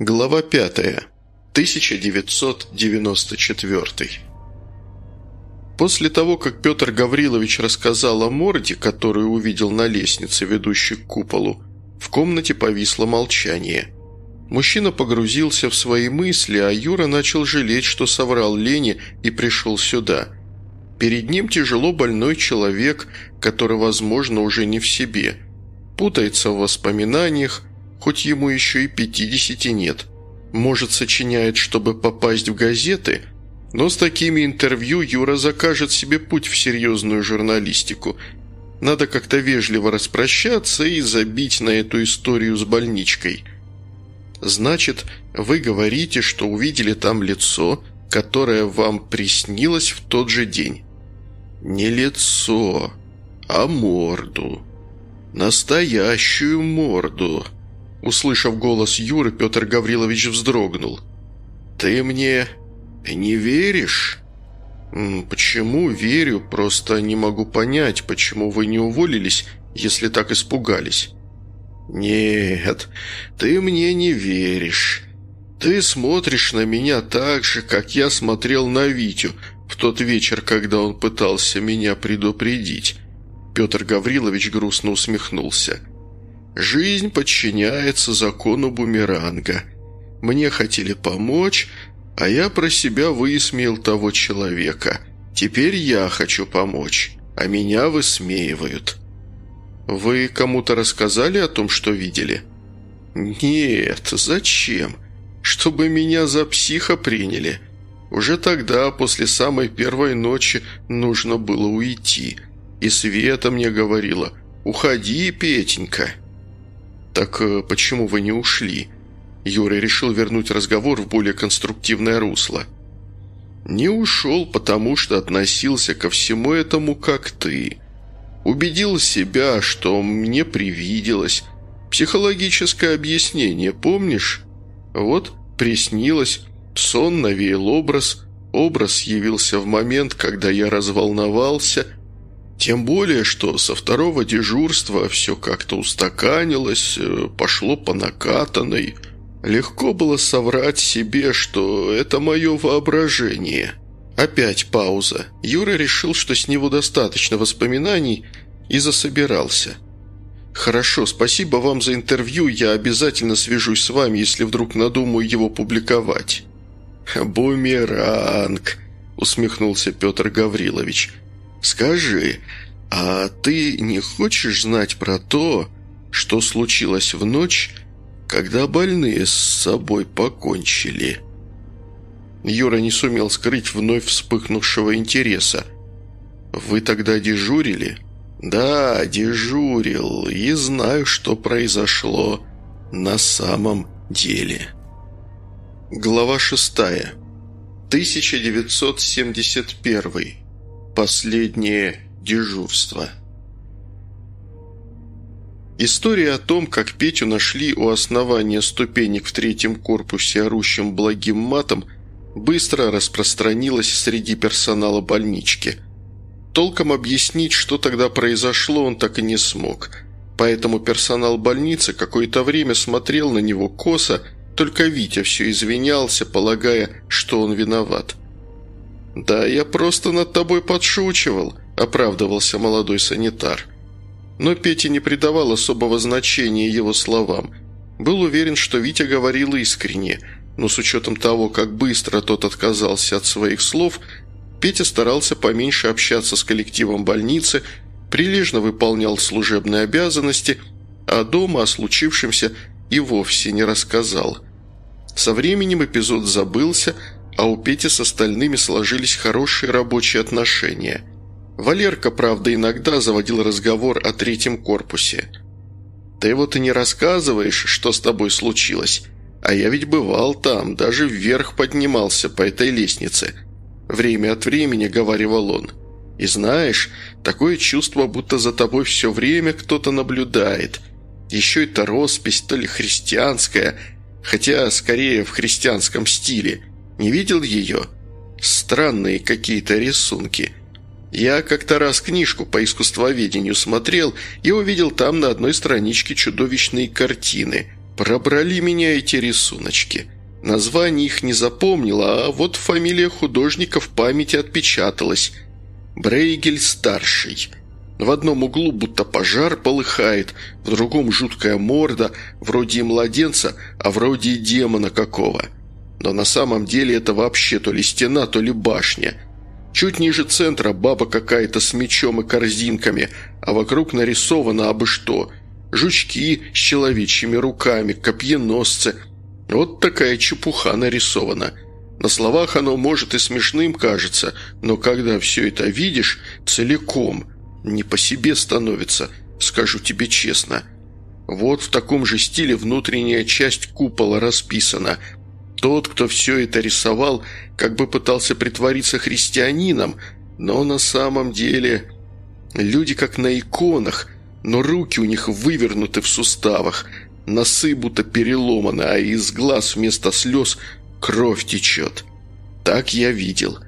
Глава 5. 1994. После того, как Петр Гаврилович рассказал о морде, которую увидел на лестнице, ведущей к куполу, в комнате повисло молчание. Мужчина погрузился в свои мысли, а Юра начал жалеть, что соврал Лене и пришел сюда. Перед ним тяжело больной человек, который, возможно, уже не в себе. Путается в воспоминаниях, хоть ему еще и пятидесяти нет. Может, сочиняет, чтобы попасть в газеты, но с такими интервью Юра закажет себе путь в серьезную журналистику. Надо как-то вежливо распрощаться и забить на эту историю с больничкой. Значит, вы говорите, что увидели там лицо, которое вам приснилось в тот же день. Не лицо, а морду. Настоящую морду. Услышав голос Юры, Петр Гаврилович вздрогнул. «Ты мне не веришь?» «Почему верю? Просто не могу понять, почему вы не уволились, если так испугались». «Нет, ты мне не веришь. Ты смотришь на меня так же, как я смотрел на Витю в тот вечер, когда он пытался меня предупредить». Петр Гаврилович грустно усмехнулся. Жизнь подчиняется закону бумеранга. Мне хотели помочь, а я про себя высмеял того человека. Теперь я хочу помочь, а меня высмеивают. Вы кому-то рассказали о том, что видели? Нет, зачем? Чтобы меня за психа приняли. Уже тогда, после самой первой ночи, нужно было уйти. И Света мне говорила «Уходи, Петенька». «Так э, почему вы не ушли?» Юра решил вернуть разговор в более конструктивное русло. «Не ушел, потому что относился ко всему этому, как ты. Убедил себя, что мне привиделось. Психологическое объяснение, помнишь? Вот, приснилось, сон навеял образ, образ явился в момент, когда я разволновался – тем более, что со второго дежурства все как-то устаканилось, э, пошло по накатанной. Легко было соврать себе, что это мое воображение. Опять пауза. Юра решил, что с него достаточно воспоминаний, и засобирался. «Хорошо, спасибо вам за интервью, я обязательно свяжусь с вами, если вдруг надумаю его публиковать». «Бумеранг», — усмехнулся Петр Гаврилович, — «Скажи, а ты не хочешь знать про то, что случилось в ночь, когда больные с собой покончили?» Юра не сумел скрыть вновь вспыхнувшего интереса. «Вы тогда дежурили?» «Да, дежурил, и знаю, что произошло на самом деле». Глава шестая. 1971. Последнее дежурство. История о том, как Петю нашли у основания ступенек в третьем корпусе орущим благим матом, быстро распространилась среди персонала больнички. Толком объяснить, что тогда произошло, он так и не смог. Поэтому персонал больницы какое-то время смотрел на него косо, только Витя все извинялся, полагая, что он виноват – «Да я просто над тобой подшучивал», – оправдывался молодой санитар. Но Петя не придавал особого значения его словам. Был уверен, что Витя говорил искренне, но с учетом того, как быстро тот отказался от своих слов, Петя старался поменьше общаться с коллективом больницы, прилежно выполнял служебные обязанности, а дома о случившемся и вовсе не рассказал. Со временем эпизод забылся – а у Пети с остальными сложились хорошие рабочие отношения. Валерка, правда, иногда заводил разговор о третьем корпусе. «Ты вот и не рассказываешь, что с тобой случилось, а я ведь бывал там, даже вверх поднимался по этой лестнице». Время от времени говаривал он. «И знаешь, такое чувство, будто за тобой все время кто-то наблюдает. Еще это роспись, то ли христианская, хотя скорее в христианском стиле». Не видел ее? Странные какие-то рисунки. Я как-то раз книжку по искусствоведению смотрел и увидел там на одной страничке чудовищные картины. Пробрали меня эти рисуночки. Название их не запомнила, а вот фамилия художника в памяти отпечаталась. Брейгель-старший. В одном углу будто пожар полыхает, в другом жуткая морда, вроде и младенца, а вроде и демона какого. Но на самом деле это вообще то ли стена, то ли башня. Чуть ниже центра баба какая-то с мечом и корзинками, а вокруг нарисовано абы что. Жучки с человечьими руками, копьеносцы. Вот такая чепуха нарисована. На словах оно может и смешным кажется, но когда все это видишь целиком – не по себе становится, скажу тебе честно. Вот в таком же стиле внутренняя часть купола расписана. Тот, кто все это рисовал, как бы пытался притвориться христианином, но на самом деле... Люди как на иконах, но руки у них вывернуты в суставах, носы будто переломаны, а из глаз вместо слез кровь течет. Так я видел.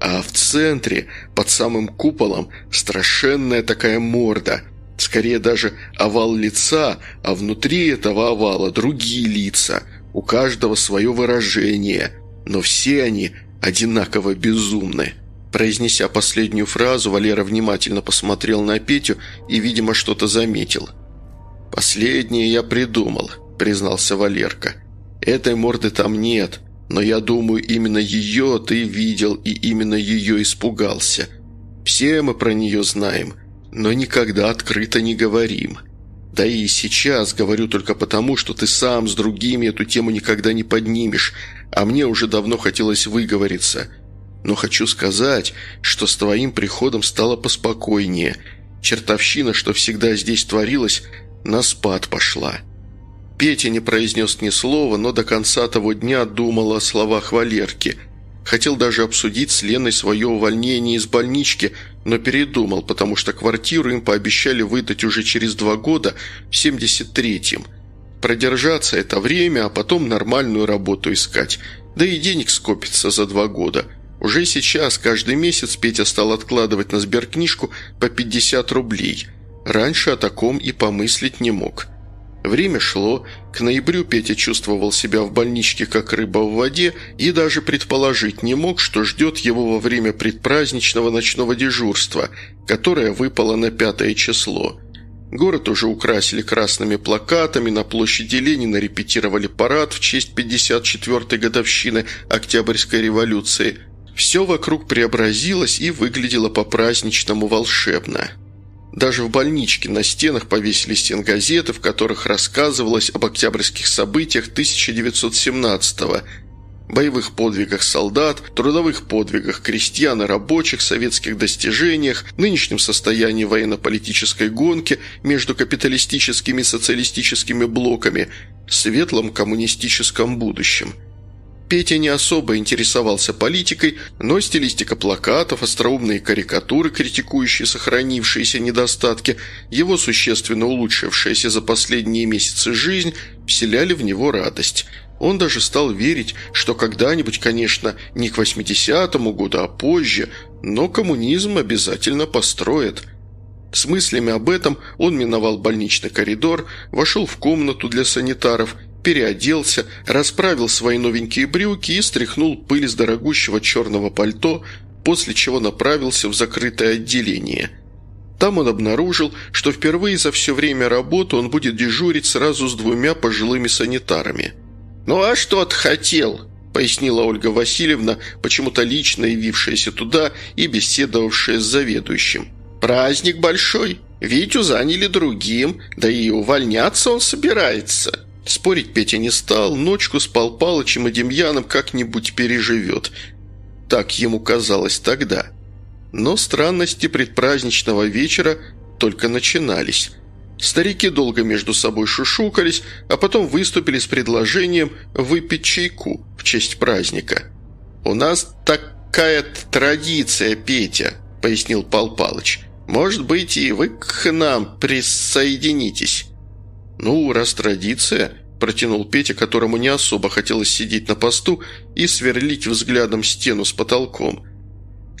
А в центре, под самым куполом, страшенная такая морда. Скорее даже овал лица, а внутри этого овала другие лица. У каждого свое выражение, но все они одинаково безумны. Произнеся последнюю фразу, Валера внимательно посмотрел на Петю и, видимо, что-то заметил. «Последнее я придумал», – признался Валерка. «Этой морды там нет, но я думаю, именно ее ты видел и именно ее испугался. Все мы про нее знаем, но никогда открыто не говорим. Да и сейчас говорю только потому, что ты сам с другими эту тему никогда не поднимешь, а мне уже давно хотелось выговориться. Но хочу сказать, что с твоим приходом стало поспокойнее. Чертовщина, что всегда здесь творилась, на спад пошла». Петя не произнес ни слова, но до конца того дня думал о словах Валерки. Хотел даже обсудить с Леной свое увольнение из больнички, но передумал, потому что квартиру им пообещали выдать уже через два года, в 73-м. Продержаться это время, а потом нормальную работу искать. Да и денег скопится за два года. Уже сейчас, каждый месяц, Петя стал откладывать на сберкнижку по 50 рублей. Раньше о таком и помыслить не мог. Время шло, к ноябрю Петя чувствовал себя в больничке как рыба в воде и даже предположить не мог, что ждет его во время предпраздничного ночного дежурства, которое выпало на пятое число. Город уже украсили красными плакатами, на площади Ленина репетировали парад в честь 54-й годовщины Октябрьской революции. Все вокруг преобразилось и выглядело по-праздничному волшебно. Даже в больничке на стенах повесили стенгазеты, в которых рассказывалось об октябрьских событиях 1917-го, боевых подвигах солдат, трудовых подвигах крестьян и рабочих, советских достижениях, нынешнем состоянии военно-политической гонки между капиталистическими и социалистическими блоками, светлом коммунистическом будущем – Петя не особо интересовался политикой, но стилистика плакатов, остроумные карикатуры, критикующие сохранившиеся недостатки, его существенно улучшившаяся за последние месяцы жизнь, вселяли в него радость. Он даже стал верить, что когда-нибудь, конечно, не к 80-му году, а позже, но коммунизм обязательно построят – с мыслями об этом он миновал больничный коридор, вошел в комнату для санитаров переоделся, расправил свои новенькие брюки и стряхнул пыль с дорогущего черного пальто, после чего направился в закрытое отделение. Там он обнаружил, что впервые за все время работы он будет дежурить сразу с двумя пожилыми санитарами. «Ну а что ты хотел?» – пояснила Ольга Васильевна, почему-то лично явившаяся туда и беседовавшая с заведующим. «Праздник большой. Витю заняли другим, да и увольняться он собирается». Спорить Петя не стал, ночку с Пал Палычем и Демьяном как-нибудь переживет. Так ему казалось тогда. Но странности предпраздничного вечера только начинались. Старики долго между собой шушукались, а потом выступили с предложением выпить чайку в честь праздника. «У нас такая традиция, Петя», — пояснил Пал Палыч. «Может быть, и вы к нам присоединитесь». «Ну, раз традиция», – протянул Петя, которому не особо хотелось сидеть на посту и сверлить взглядом стену с потолком.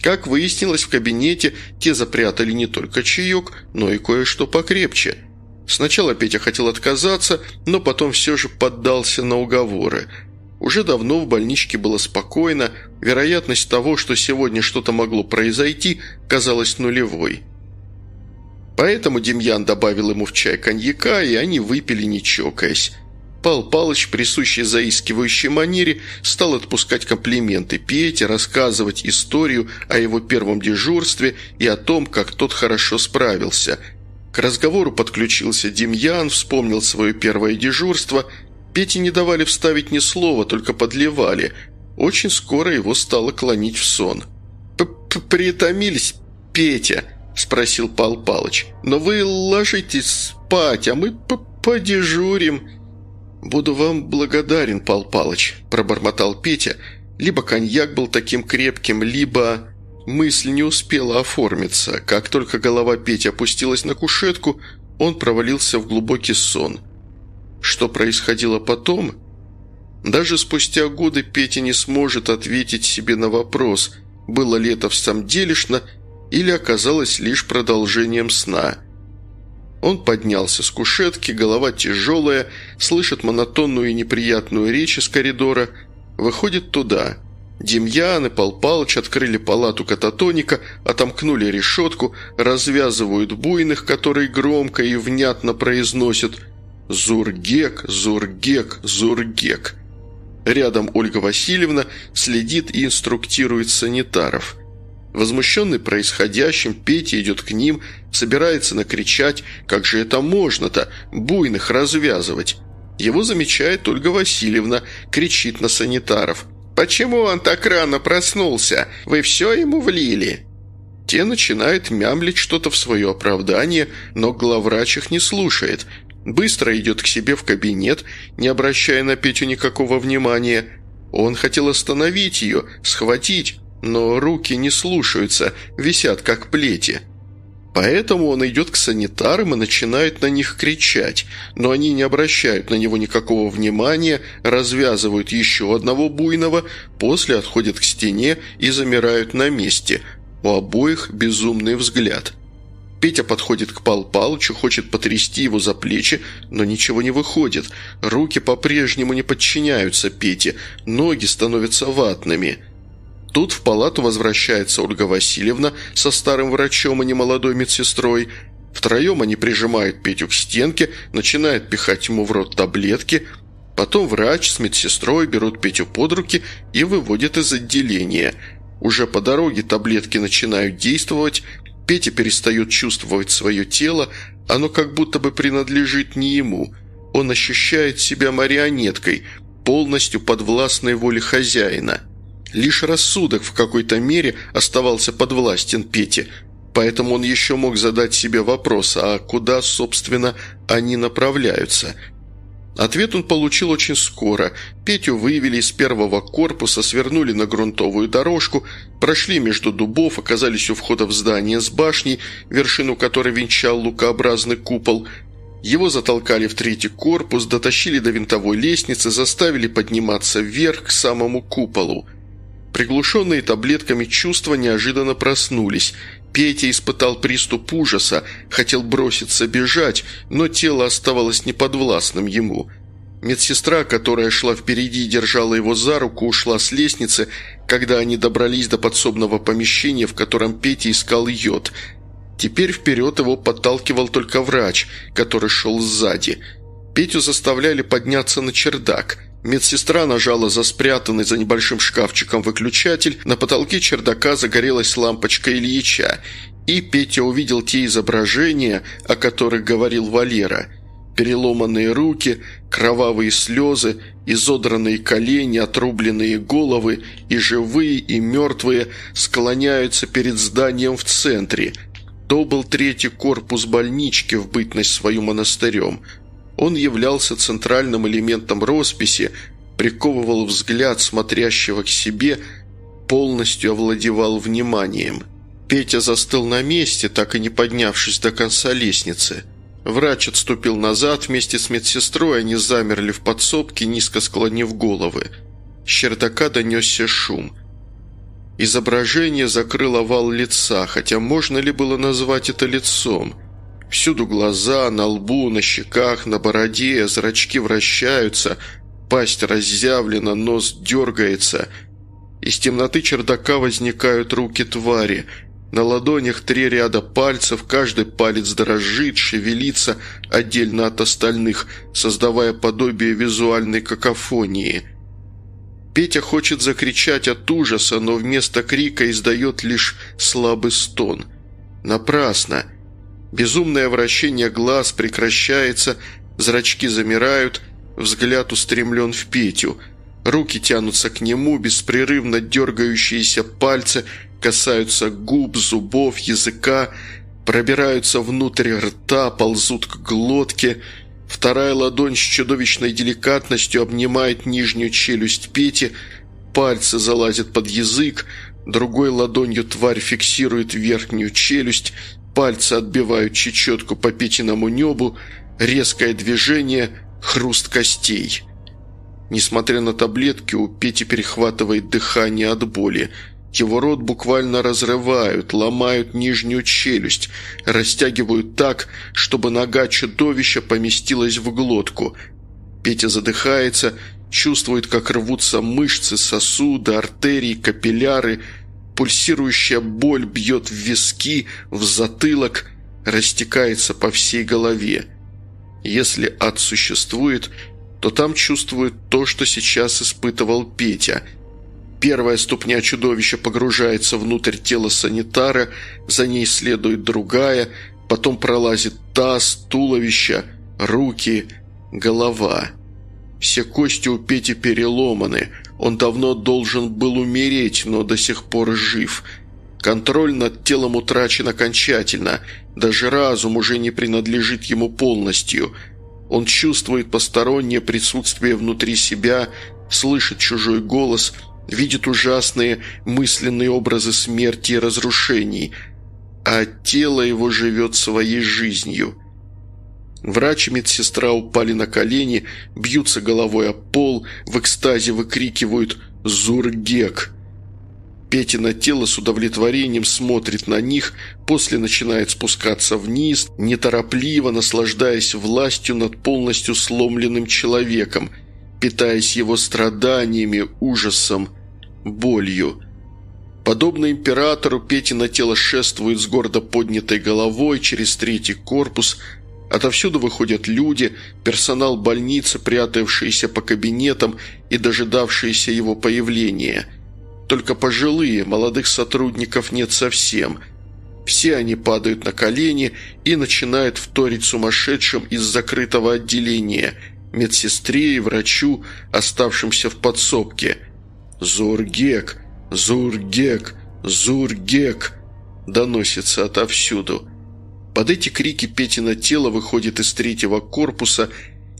Как выяснилось, в кабинете те запрятали не только чаек, но и кое-что покрепче. Сначала Петя хотел отказаться, но потом все же поддался на уговоры. Уже давно в больничке было спокойно, вероятность того, что сегодня что-то могло произойти, казалась нулевой. Поэтому Демьян добавил ему в чай коньяка, и они выпили не чокаясь. Пал Палыч, присущий заискивающей манере, стал отпускать комплименты Пете, рассказывать историю о его первом дежурстве и о том, как тот хорошо справился – к разговору подключился Демьян, вспомнил свое первое дежурство. Пете не давали вставить ни слова, только подливали. Очень скоро его стало клонить в сон. П -п «Притомились, Петя?» – спросил Пал Палыч. «Но вы ложитесь спать, а мы подежурим». «Буду вам благодарен, Пал Палыч», – пробормотал Петя. «Либо коньяк был таким крепким, либо...» Мысль не успела оформиться. Как только голова Пети опустилась на кушетку, он провалился в глубокий сон. Что происходило потом? Даже спустя годы Петя не сможет ответить себе на вопрос, было ли это в самом делешно или оказалось лишь продолжением сна. Он поднялся с кушетки, голова тяжелая, слышит монотонную и неприятную речь из коридора, выходит туда – Демьян и Пал Палыч открыли палату кататоника, отомкнули решетку, развязывают буйных, которые громко и внятно произносят «Зургек, Зургек, Зургек». Рядом Ольга Васильевна следит и инструктирует санитаров. Возмущенный происходящим, Петя идет к ним, собирается накричать «Как же это можно-то? Буйных развязывать!» Его замечает Ольга Васильевна, кричит на санитаров – «Почему он так рано проснулся? Вы все ему влили?» Те начинают мямлить что-то в свое оправдание, но главврач их не слушает. Быстро идет к себе в кабинет, не обращая на Петю никакого внимания. Он хотел остановить ее, схватить, но руки не слушаются, висят как плети. Поэтому он идет к санитарам и начинает на них кричать, но они не обращают на него никакого внимания, развязывают еще одного буйного, после отходят к стене и замирают на месте. У обоих безумный взгляд. Петя подходит к Пал Палычу, хочет потрясти его за плечи, но ничего не выходит. Руки по-прежнему не подчиняются Пете, ноги становятся ватными – Тут в палату возвращается Ольга Васильевна со старым врачом и немолодой медсестрой. Втроем они прижимают Петю к стенке, начинают пихать ему в рот таблетки. Потом врач с медсестрой берут Петю под руки и выводят из отделения. Уже по дороге таблетки начинают действовать, Петя перестает чувствовать свое тело, оно как будто бы принадлежит не ему. Он ощущает себя марионеткой, полностью подвластной воле хозяина – Лишь рассудок в какой-то мере оставался подвластен Пете, поэтому он еще мог задать себе вопрос, а куда, собственно, они направляются. Ответ он получил очень скоро. Петю вывели из первого корпуса, свернули на грунтовую дорожку, прошли между дубов, оказались у входа в здание с башней, вершину которой венчал лукообразный купол – его затолкали в третий корпус, дотащили до винтовой лестницы, заставили подниматься вверх к самому куполу. Приглушенные таблетками чувства неожиданно проснулись. Петя испытал приступ ужаса, хотел броситься бежать, но тело оставалось неподвластным ему. Медсестра, которая шла впереди и держала его за руку, ушла с лестницы, когда они добрались до подсобного помещения, в котором Петя искал йод. Теперь вперед его подталкивал только врач, который шел сзади. Петю заставляли подняться на чердак – Медсестра нажала за спрятанный за небольшим шкафчиком выключатель, на потолке чердака загорелась лампочка Ильича, и Петя увидел те изображения, о которых говорил Валера. Переломанные руки, кровавые слезы, изодранные колени, отрубленные головы и живые, и мертвые склоняются перед зданием в центре. То был третий корпус больнички в бытность свою монастырем – он являлся центральным элементом росписи, приковывал взгляд смотрящего к себе, полностью овладевал вниманием. Петя застыл на месте, так и не поднявшись до конца лестницы. Врач отступил назад вместе с медсестрой, они замерли в подсобке, низко склонив головы. С чердака донесся шум. Изображение закрыло вал лица, хотя можно ли было назвать это лицом – Всюду глаза, на лбу, на щеках, на бороде, зрачки вращаются, пасть разъявлена, нос дергается. Из темноты чердака возникают руки твари. На ладонях три ряда пальцев, каждый палец дрожит, шевелится отдельно от остальных, создавая подобие визуальной какофонии. Петя хочет закричать от ужаса, но вместо крика издает лишь слабый стон. Напрасно. Безумное вращение глаз прекращается, зрачки замирают, взгляд устремлен в Петю. Руки тянутся к нему, беспрерывно дергающиеся пальцы касаются губ, зубов, языка, пробираются внутрь рта, ползут к глотке. Вторая ладонь с чудовищной деликатностью обнимает нижнюю челюсть Пети, пальцы залазят под язык, другой ладонью тварь фиксирует верхнюю челюсть, Пальцы отбивают чечетку по Петиному небу, резкое движение, хруст костей. Несмотря на таблетки, у Пети перехватывает дыхание от боли. Его рот буквально разрывают, ломают нижнюю челюсть, растягивают так, чтобы нога чудовища поместилась в глотку. Петя задыхается, чувствует, как рвутся мышцы, сосуды, артерии, капилляры – Пульсирующая боль бьет в виски, в затылок, растекается по всей голове. Если ад существует, то там чувствует то, что сейчас испытывал Петя. Первая ступня чудовища погружается внутрь тела санитара, за ней следует другая, потом пролазит таз, туловище, руки, голова. Все кости у Пети переломаны, он давно должен был умереть, но до сих пор жив. Контроль над телом утрачен окончательно. Даже разум уже не принадлежит ему полностью. Он чувствует постороннее присутствие внутри себя, слышит чужой голос, видит ужасные мысленные образы смерти и разрушений. А тело его живет своей жизнью – Врач и медсестра упали на колени, бьются головой о пол, в экстазе выкрикивают «Зургек!». Петина тело с удовлетворением смотрит на них, после начинает спускаться вниз, неторопливо наслаждаясь властью над полностью сломленным человеком, питаясь его страданиями, ужасом, болью. Подобно императору, Петина тело шествует с гордо поднятой головой через третий корпус, Отовсюду выходят люди, персонал больницы, прятавшиеся по кабинетам и дожидавшиеся его появления. Только пожилые, молодых сотрудников нет совсем. Все они падают на колени и начинают вторить сумасшедшим из закрытого отделения, медсестре и врачу, оставшимся в подсобке. «Зургек! Зургек! Зургек!» доносится отовсюду – под эти крики Петина тело выходит из третьего корпуса,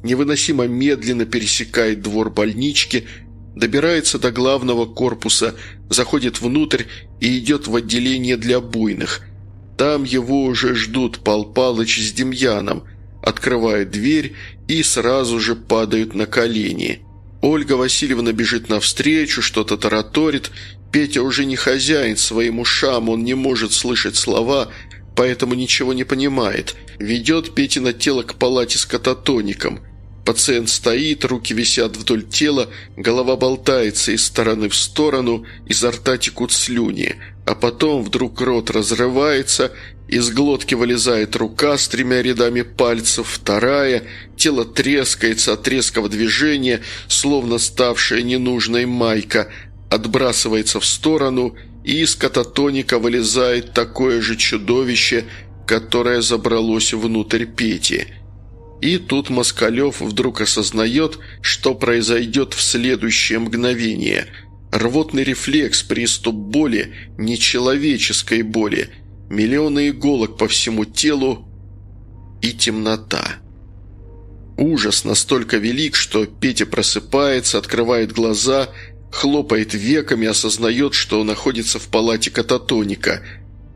невыносимо медленно пересекает двор больнички, добирается до главного корпуса, заходит внутрь и идет в отделение для буйных. Там его уже ждут Пал Палыч с Демьяном, открывает дверь и сразу же падают на колени. Ольга Васильевна бежит навстречу, что-то тараторит. Петя уже не хозяин своим ушам, он не может слышать слова – поэтому ничего не понимает. Ведет Петина тело к палате с кататоником. Пациент стоит, руки висят вдоль тела, голова болтается из стороны в сторону, изо рта текут слюни. А потом вдруг рот разрывается, из глотки вылезает рука с тремя рядами пальцев, вторая, тело трескается от резкого движения, словно ставшая ненужной майка, отбрасывается в сторону – и из кататоника вылезает такое же чудовище, которое забралось внутрь Пети. И тут Москалев вдруг осознает, что произойдет в следующее мгновение. Рвотный рефлекс, приступ боли, нечеловеческой боли, миллионы иголок по всему телу и темнота. Ужас настолько велик, что Петя просыпается, открывает глаза – хлопает веками, осознает, что находится в палате кататоника.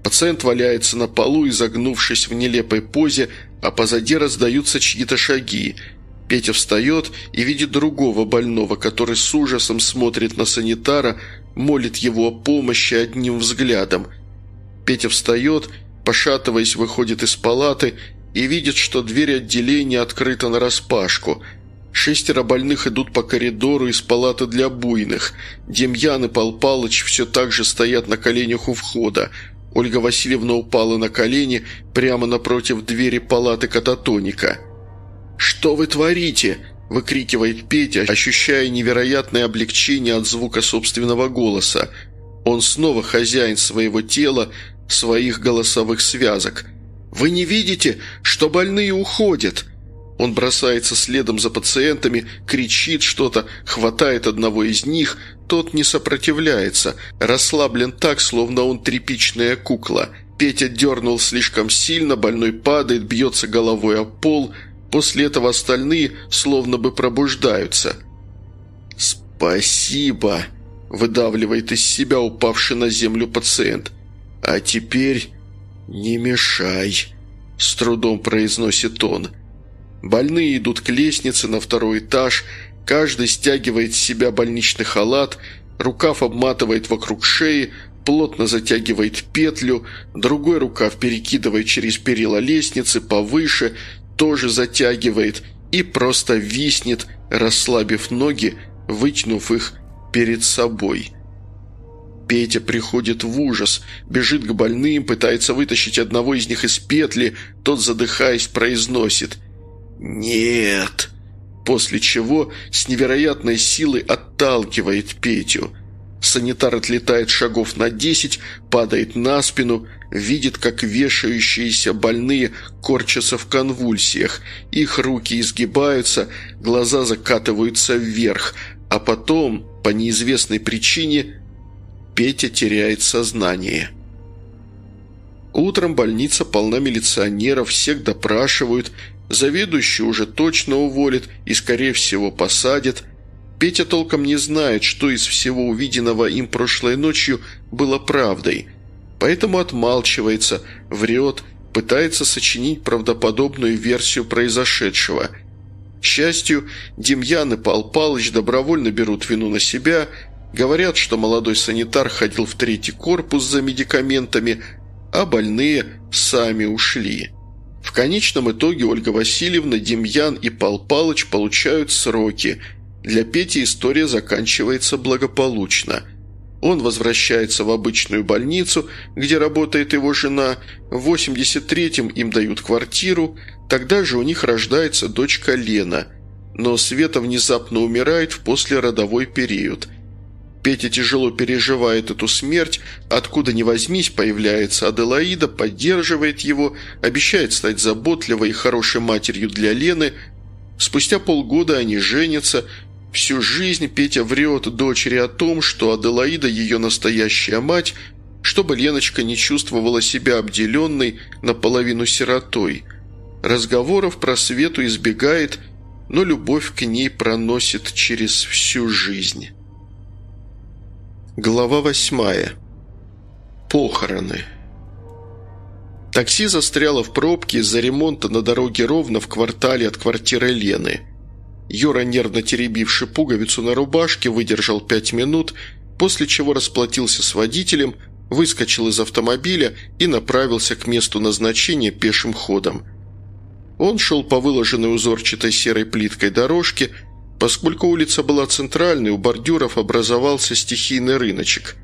Пациент валяется на полу, изогнувшись в нелепой позе, а позади раздаются чьи-то шаги. Петя встает и видит другого больного, который с ужасом смотрит на санитара, молит его о помощи одним взглядом. Петя встает, пошатываясь, выходит из палаты и видит, что дверь отделения открыта нараспашку. Шестеро больных идут по коридору из палаты для буйных. Демьян и Пал Палыч все так же стоят на коленях у входа. Ольга Васильевна упала на колени прямо напротив двери палаты кататоника. «Что вы творите?» – выкрикивает Петя, ощущая невероятное облегчение от звука собственного голоса. Он снова хозяин своего тела, своих голосовых связок. «Вы не видите, что больные уходят?» Он бросается следом за пациентами, кричит что-то, хватает одного из них, тот не сопротивляется, расслаблен так, словно он тряпичная кукла. Петя дернул слишком сильно, больной падает, бьется головой о пол, после этого остальные словно бы пробуждаются. «Спасибо!» – выдавливает из себя упавший на землю пациент. «А теперь не мешай!» – с трудом произносит он – Больные идут к лестнице на второй этаж, каждый стягивает с себя больничный халат, рукав обматывает вокруг шеи, плотно затягивает петлю, другой рукав перекидывает через перила лестницы повыше, тоже затягивает и просто виснет, расслабив ноги, вытянув их перед собой. Петя приходит в ужас, бежит к больным, пытается вытащить одного из них из петли, тот, задыхаясь, произносит – «Нет!» После чего с невероятной силой отталкивает Петю. Санитар отлетает шагов на десять, падает на спину, видит, как вешающиеся больные корчатся в конвульсиях. Их руки изгибаются, глаза закатываются вверх, а потом, по неизвестной причине, Петя теряет сознание. Утром больница полна милиционеров, всех допрашивают, Заведующий уже точно уволит и, скорее всего, посадят. Петя толком не знает, что из всего увиденного им прошлой ночью было правдой. Поэтому отмалчивается, врет, пытается сочинить правдоподобную версию произошедшего. К счастью, Демьян и Пал Палыч добровольно берут вину на себя, говорят, что молодой санитар ходил в третий корпус за медикаментами, а больные сами ушли. В конечном итоге Ольга Васильевна, Демьян и Пал Палыч получают сроки. Для Пети история заканчивается благополучно. Он возвращается в обычную больницу, где работает его жена. В 83-м им дают квартиру. Тогда же у них рождается дочка Лена. Но Света внезапно умирает в послеродовой период – Петя тяжело переживает эту смерть, откуда ни возьмись появляется Аделаида, поддерживает его, обещает стать заботливой и хорошей матерью для Лены. Спустя полгода они женятся. Всю жизнь Петя врет дочери о том, что Аделаида ее настоящая мать, чтобы Леночка не чувствовала себя обделенной наполовину сиротой. Разговоров про Свету избегает, но любовь к ней проносит через всю жизнь». Глава восьмая. Похороны. Такси застряло в пробке из-за ремонта на дороге ровно в квартале от квартиры Лены. Юра, нервно теребивший пуговицу на рубашке, выдержал пять минут, после чего расплатился с водителем, выскочил из автомобиля и направился к месту назначения пешим ходом. Он шел по выложенной узорчатой серой плиткой дорожке, Поскольку улица была центральной, у бордюров образовался стихийный рыночек.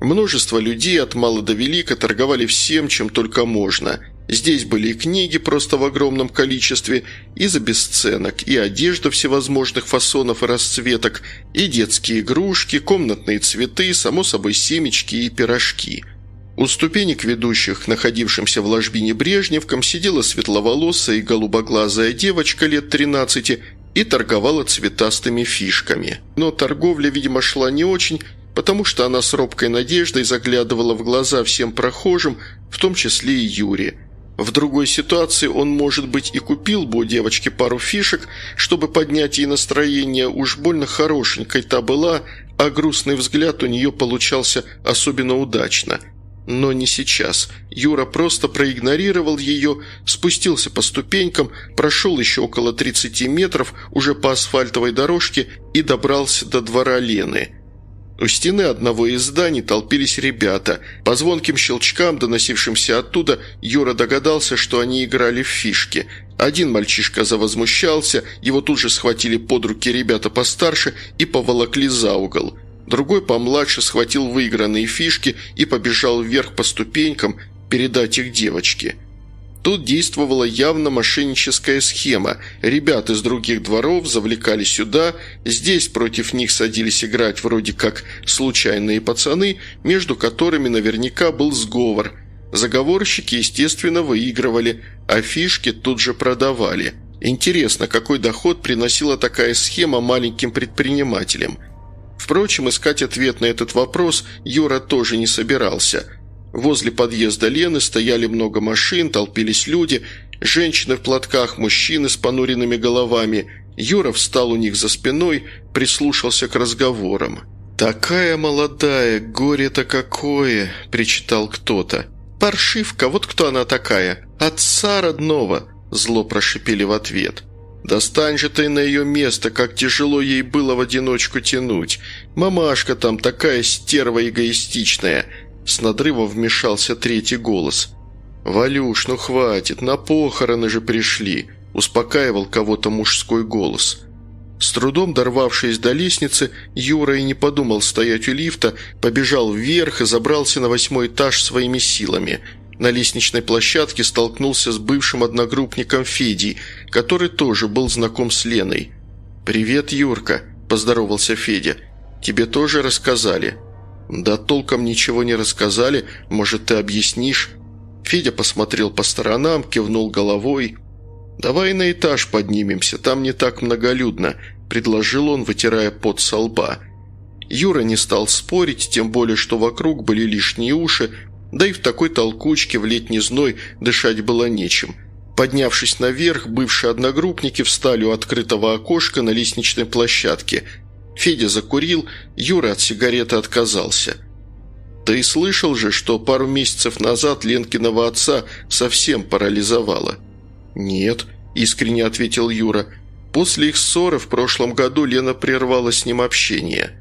Множество людей от мала до велика торговали всем, чем только можно. Здесь были и книги просто в огромном количестве, и за бесценок, и одежда всевозможных фасонов и расцветок, и детские игрушки, комнатные цветы, само собой семечки и пирожки – у ступенек ведущих, находившимся в ложбине Брежневком, сидела светловолосая и голубоглазая девочка лет 13 и торговала цветастыми фишками. Но торговля, видимо, шла не очень, потому что она с робкой надеждой заглядывала в глаза всем прохожим, в том числе и Юре. В другой ситуации он, может быть, и купил бы у девочки пару фишек, чтобы поднять ей настроение, уж больно хорошенькой та была, а грустный взгляд у нее получался особенно удачно – но не сейчас. Юра просто проигнорировал ее, спустился по ступенькам, прошел еще около 30 метров уже по асфальтовой дорожке и добрался до двора Лены. У стены одного из зданий толпились ребята. По звонким щелчкам, доносившимся оттуда, Юра догадался, что они играли в фишки. Один мальчишка завозмущался, его тут же схватили под руки ребята постарше и поволокли за угол. Другой помладше схватил выигранные фишки и побежал вверх по ступенькам передать их девочке. Тут действовала явно мошенническая схема. Ребят из других дворов завлекали сюда, здесь против них садились играть вроде как случайные пацаны, между которыми наверняка был сговор. Заговорщики, естественно, выигрывали, а фишки тут же продавали. Интересно, какой доход приносила такая схема маленьким предпринимателям? Впрочем, искать ответ на этот вопрос Юра тоже не собирался – Возле подъезда Лены стояли много машин, толпились люди, женщины в платках, мужчины с понуренными головами. Юра встал у них за спиной, прислушался к разговорам. «Такая молодая, горе-то какое!» – причитал кто-то. «Паршивка, вот кто она такая! Отца родного!» – зло прошипели в ответ. «Достань же ты на ее место, как тяжело ей было в одиночку тянуть. Мамашка там такая стерва эгоистичная!» С надрывом вмешался третий голос. «Валюш, ну хватит, на похороны же пришли», – успокаивал кого-то мужской голос. С трудом дорвавшись до лестницы, Юра и не подумал стоять у лифта, побежал вверх и забрался на восьмой этаж своими силами. На лестничной площадке столкнулся с бывшим одногруппником Федей, который тоже был знаком с Леной. «Привет, Юрка», – поздоровался Федя. «Тебе тоже рассказали?» «Да толком ничего не рассказали. Может, ты объяснишь?» Федя посмотрел по сторонам, кивнул головой. «Давай на этаж поднимемся, там не так многолюдно», – предложил он, вытирая пот со лба. Юра не стал спорить, тем более, что вокруг были лишние уши, да и в такой толкучке в летний зной дышать было нечем. Поднявшись наверх, бывшие одногруппники встали у открытого окошка на лестничной площадке – Федя закурил, Юра от сигареты отказался. «Ты слышал же, что пару месяцев назад Ленкиного отца совсем парализовало?» «Нет», – искренне ответил Юра. «После их ссоры в прошлом году Лена прервала с ним общение».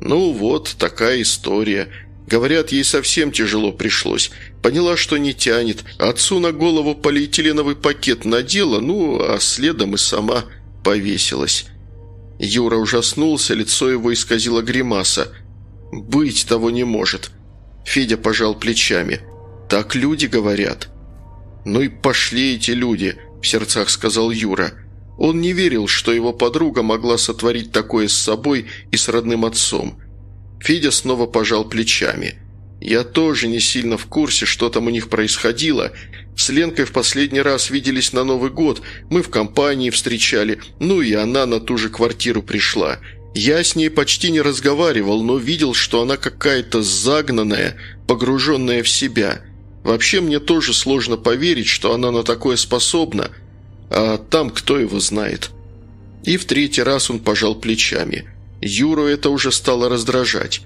«Ну вот, такая история. Говорят, ей совсем тяжело пришлось. Поняла, что не тянет. Отцу на голову полиэтиленовый пакет надела, ну, а следом и сама повесилась. Юра ужаснулся, лицо его исказило гримаса. «Быть того не может». Федя пожал плечами. «Так люди говорят». «Ну и пошли эти люди», – в сердцах сказал Юра. Он не верил, что его подруга могла сотворить такое с собой и с родным отцом. Федя снова пожал плечами. «Я тоже не сильно в курсе, что там у них происходило. С Ленкой в последний раз виделись на Новый год, мы в компании встречали, ну и она на ту же квартиру пришла. Я с ней почти не разговаривал, но видел, что она какая-то загнанная, погруженная в себя. Вообще мне тоже сложно поверить, что она на такое способна, а там кто его знает». И в третий раз он пожал плечами. Юру это уже стало раздражать.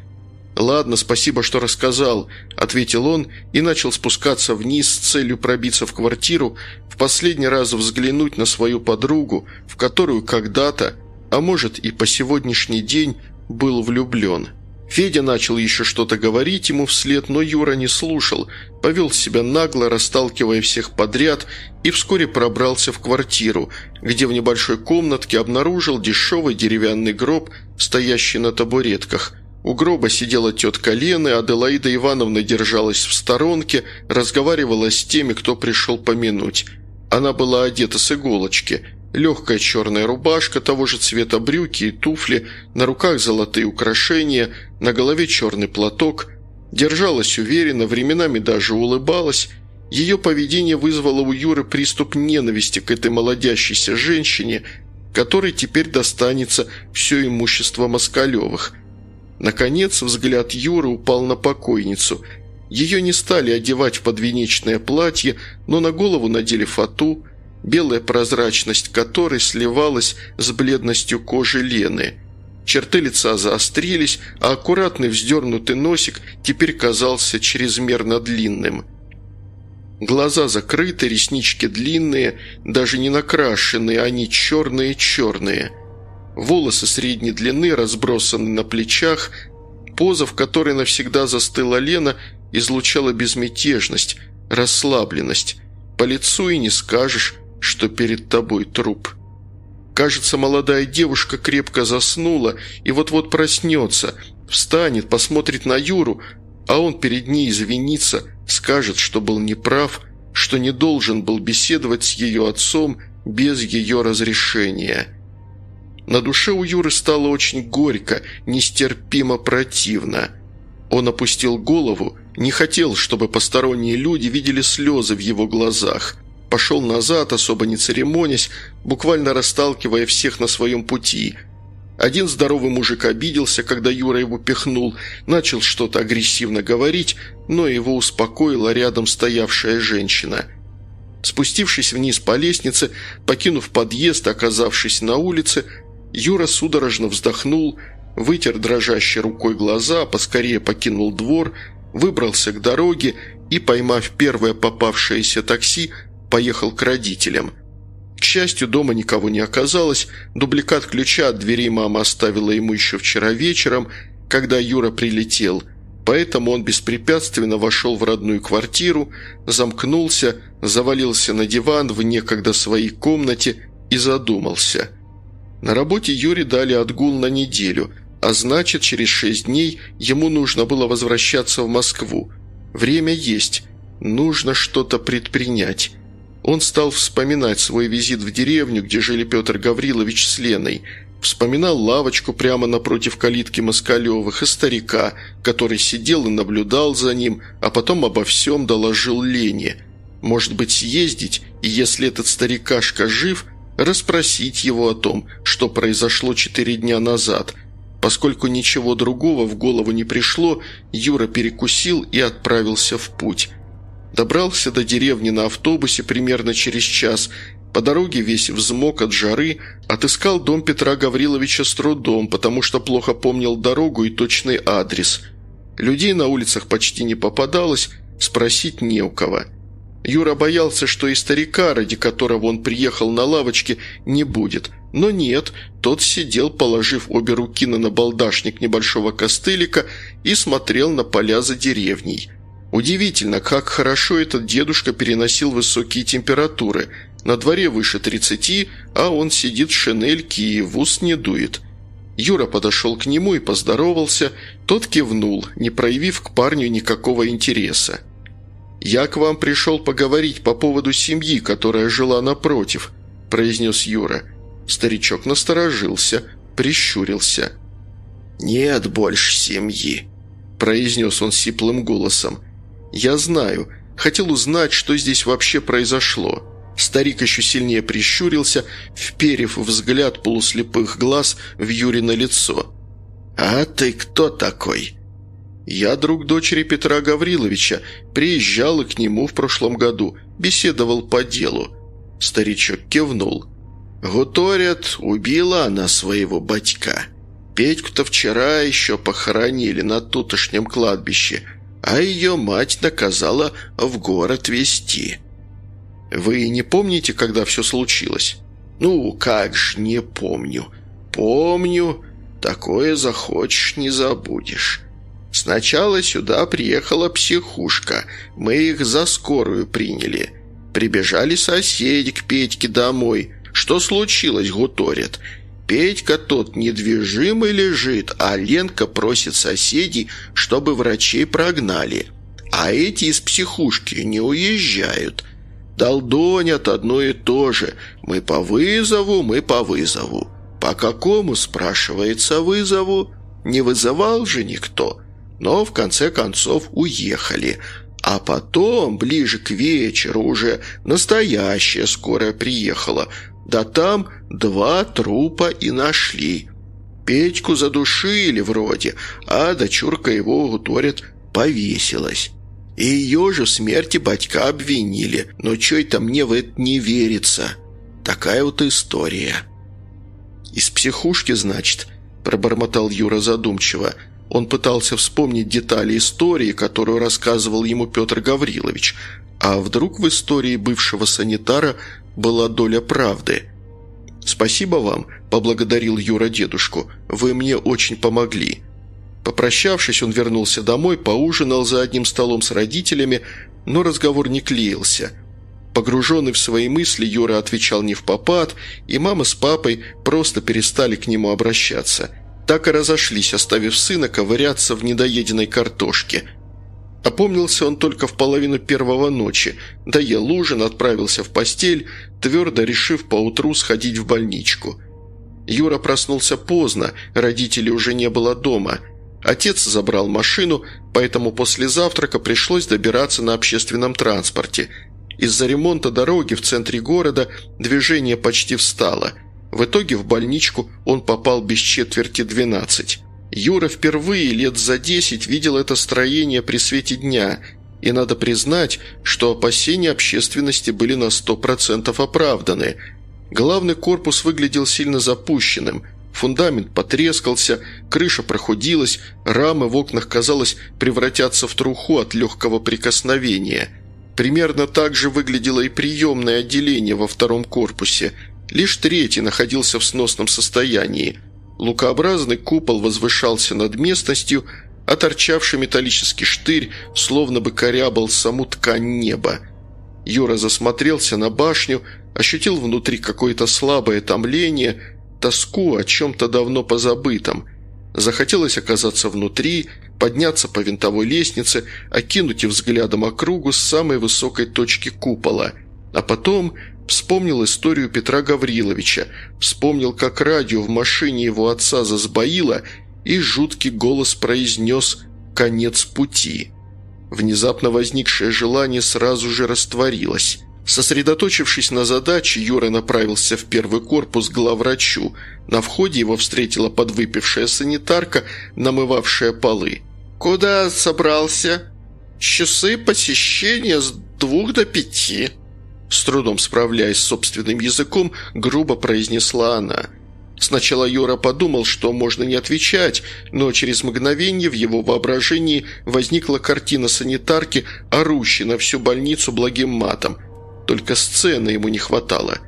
«Ладно, спасибо, что рассказал», – ответил он и начал спускаться вниз с целью пробиться в квартиру, в последний раз взглянуть на свою подругу, в которую когда-то, а может и по сегодняшний день, был влюблен. Федя начал еще что-то говорить ему вслед, но Юра не слушал, повел себя нагло, расталкивая всех подряд, и вскоре пробрался в квартиру, где в небольшой комнатке обнаружил дешевый деревянный гроб, стоящий на табуретках – у гроба сидела тетка Лены, Аделаида Ивановна держалась в сторонке, разговаривала с теми, кто пришел помянуть. Она была одета с иголочки. Легкая черная рубашка, того же цвета брюки и туфли, на руках золотые украшения, на голове черный платок. Держалась уверенно, временами даже улыбалась. Ее поведение вызвало у Юры приступ ненависти к этой молодящейся женщине, которой теперь достанется все имущество Москалевых – Наконец взгляд Юры упал на покойницу. Ее не стали одевать в подвенечное платье, но на голову надели фату, белая прозрачность которой сливалась с бледностью кожи Лены. Черты лица заострились, а аккуратный вздернутый носик теперь казался чрезмерно длинным. Глаза закрыты, реснички длинные, даже не накрашенные, они черные-черные – Волосы средней длины разбросаны на плечах, Поза, в которой навсегда застыла Лена, излучала безмятежность, расслабленность. По лицу и не скажешь, что перед тобой труп. Кажется, молодая девушка крепко заснула и вот-вот проснется, встанет, посмотрит на Юру, а он перед ней извинится, скажет, что был неправ, что не должен был беседовать с ее отцом без ее разрешения. На душе у Юры стало очень горько, нестерпимо противно. Он опустил голову, не хотел, чтобы посторонние люди видели слезы в его глазах. Пошел назад, особо не церемонясь, буквально расталкивая всех на своем пути. Один здоровый мужик обиделся, когда Юра его пихнул, начал что-то агрессивно говорить, но его успокоила рядом стоявшая женщина. Спустившись вниз по лестнице, покинув подъезд, оказавшись на улице, Юра судорожно вздохнул, вытер дрожащей рукой глаза, поскорее покинул двор, выбрался к дороге и, поймав первое попавшееся такси, поехал к родителям. К счастью, дома никого не оказалось, дубликат ключа от дверей мама оставила ему еще вчера вечером, когда Юра прилетел, поэтому он беспрепятственно вошел в родную квартиру, замкнулся, завалился на диван в некогда своей комнате и задумался. На работе Юре дали отгул на неделю, а значит, через шесть дней ему нужно было возвращаться в Москву. Время есть, нужно что-то предпринять. Он стал вспоминать свой визит в деревню, где жили Петр Гаврилович с Леной. Вспоминал лавочку прямо напротив калитки Москалевых и старика, который сидел и наблюдал за ним, а потом обо всем доложил Лене. Может быть, съездить, и если этот старикашка жив, расспросить его о том, что произошло четыре дня назад. Поскольку ничего другого в голову не пришло, Юра перекусил и отправился в путь. Добрался до деревни на автобусе примерно через час. По дороге весь взмок от жары, отыскал дом Петра Гавриловича с трудом, потому что плохо помнил дорогу и точный адрес. Людей на улицах почти не попадалось, спросить не у кого. Юра боялся, что и старика, ради которого он приехал на лавочке, не будет. Но нет, тот сидел, положив обе руки на набалдашник небольшого костылика и смотрел на поля за деревней – Удивительно, как хорошо этот дедушка переносил высокие температуры. На дворе выше 30, а он сидит в шинельке и в ус не дует. Юра подошел к нему и поздоровался. Тот кивнул, не проявив к парню никакого интереса. «Я к вам пришел поговорить по поводу семьи, которая жила напротив», – произнес Юра. Старичок насторожился, прищурился. «Нет больше семьи», – произнес он сиплым голосом. «Я знаю. Хотел узнать, что здесь вообще произошло». Старик еще сильнее прищурился, вперев взгляд полуслепых глаз в Юрина лицо. «А ты кто такой?» «Я друг дочери Петра Гавриловича. Приезжал к нему в прошлом году. Беседовал по делу». Старичок кивнул. «Гуторят, убила она своего батька. Петьку-то вчера еще похоронили на тутошнем кладбище а ее мать наказала в город везти. Вы не помните, когда все случилось? Ну, как ж не помню. Помню. Такое захочешь, не забудешь. Сначала сюда приехала психушка. Мы их за скорую приняли. Прибежали соседи к Петьке домой. Что случилось, гуторят? Петька тот недвижимый лежит, а Ленка просит соседей, чтобы врачей прогнали. А эти из психушки не уезжают. Долдонят одно и то же. Мы по вызову, мы по вызову. По какому, спрашивается, вызову? Не вызывал же никто. Но в конце концов уехали. А потом, ближе к вечеру, уже настоящая скорая приехала – да там два трупа и нашли. Петьку задушили вроде, а дочурка его, гуторят, повесилась. И ее же в смерти батька обвинили, но чё-то мне в это не верится. Такая вот история». «Из психушки, значит?» – пробормотал Юра задумчиво. Он пытался вспомнить детали истории, которую рассказывал ему Петр Гаврилович. А вдруг в истории бывшего санитара была доля правды. «Спасибо вам», – поблагодарил Юра дедушку. «Вы мне очень помогли». Попрощавшись, он вернулся домой, поужинал за одним столом с родителями, но разговор не клеился. Погруженный в свои мысли, Юра отвечал не в попад, и мама с папой просто перестали к нему обращаться. Так и разошлись, оставив сына ковыряться в недоеденной картошке. Опомнился он только в половину первого ночи, доел ужин, отправился в постель, твердо решив поутру сходить в больничку. Юра проснулся поздно, родителей уже не было дома – Отец забрал машину, поэтому после завтрака пришлось добираться на общественном транспорте. Из-за ремонта дороги в центре города движение почти встало. В итоге в больничку он попал без четверти 12. Юра впервые лет за 10 видел это строение при свете дня, и надо признать, что опасения общественности были на 100% оправданы. Главный корпус выглядел сильно запущенным – Фундамент потрескался, крыша прохудилась, рамы в окнах, казалось, превратятся в труху от легкого прикосновения. Примерно так же выглядело и приемное отделение во втором корпусе. Лишь третий находился в сносном состоянии. Лукообразный купол возвышался над местностью, а торчавший металлический штырь словно бы корябал саму ткань неба. Юра засмотрелся на башню, ощутил внутри какое-то слабое томление – тоску о чем-то давно позабытом. Захотелось оказаться внутри, подняться по винтовой лестнице, окинуть взглядом округу с самой высокой точки купола. А потом вспомнил историю Петра Гавриловича, вспомнил, как радио в машине его отца засбоило, и жуткий голос произнес «Конец пути». Внезапно возникшее желание сразу же растворилось. Сосредоточившись на задаче, Юра направился в первый корпус к главврачу. На входе его встретила подвыпившая санитарка, намывавшая полы. «Куда собрался?» «Часы посещения с двух до пяти». С трудом справляясь с собственным языком, грубо произнесла она. Сначала Юра подумал, что можно не отвечать, но через мгновение в его воображении возникла картина санитарки, орущей на всю больницу благим матом – только сцены ему не хватало.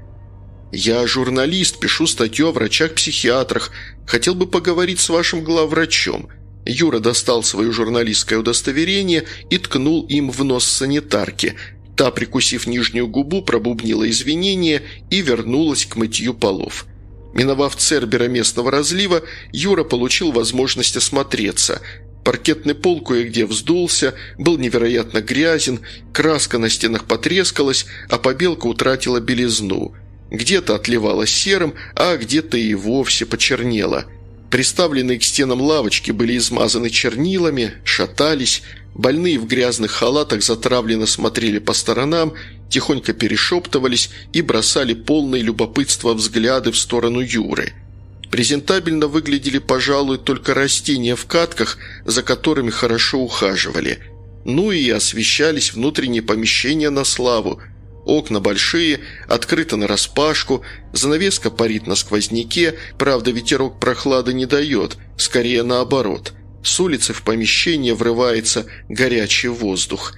«Я журналист, пишу статью о врачах-психиатрах. Хотел бы поговорить с вашим главврачом». Юра достал свое журналистское удостоверение и ткнул им в нос санитарки. Та, прикусив нижнюю губу, пробубнила извинения и вернулась к мытью полов. Миновав Цербера местного разлива, Юра получил возможность осмотреться – Паркетный пол кое-где вздулся, был невероятно грязен, краска на стенах потрескалась, а побелка утратила белизну. Где-то отливала серым, а где-то и вовсе почернела. Приставленные к стенам лавочки были измазаны чернилами, шатались, больные в грязных халатах затравленно смотрели по сторонам, тихонько перешептывались и бросали полные любопытства взгляды в сторону Юры – Презентабельно выглядели, пожалуй, только растения в катках, за которыми хорошо ухаживали. Ну и освещались внутренние помещения на славу. Окна большие, открыто нараспашку, занавеска парит на сквозняке, правда ветерок прохлады не дает, скорее наоборот. С улицы в помещение врывается горячий воздух.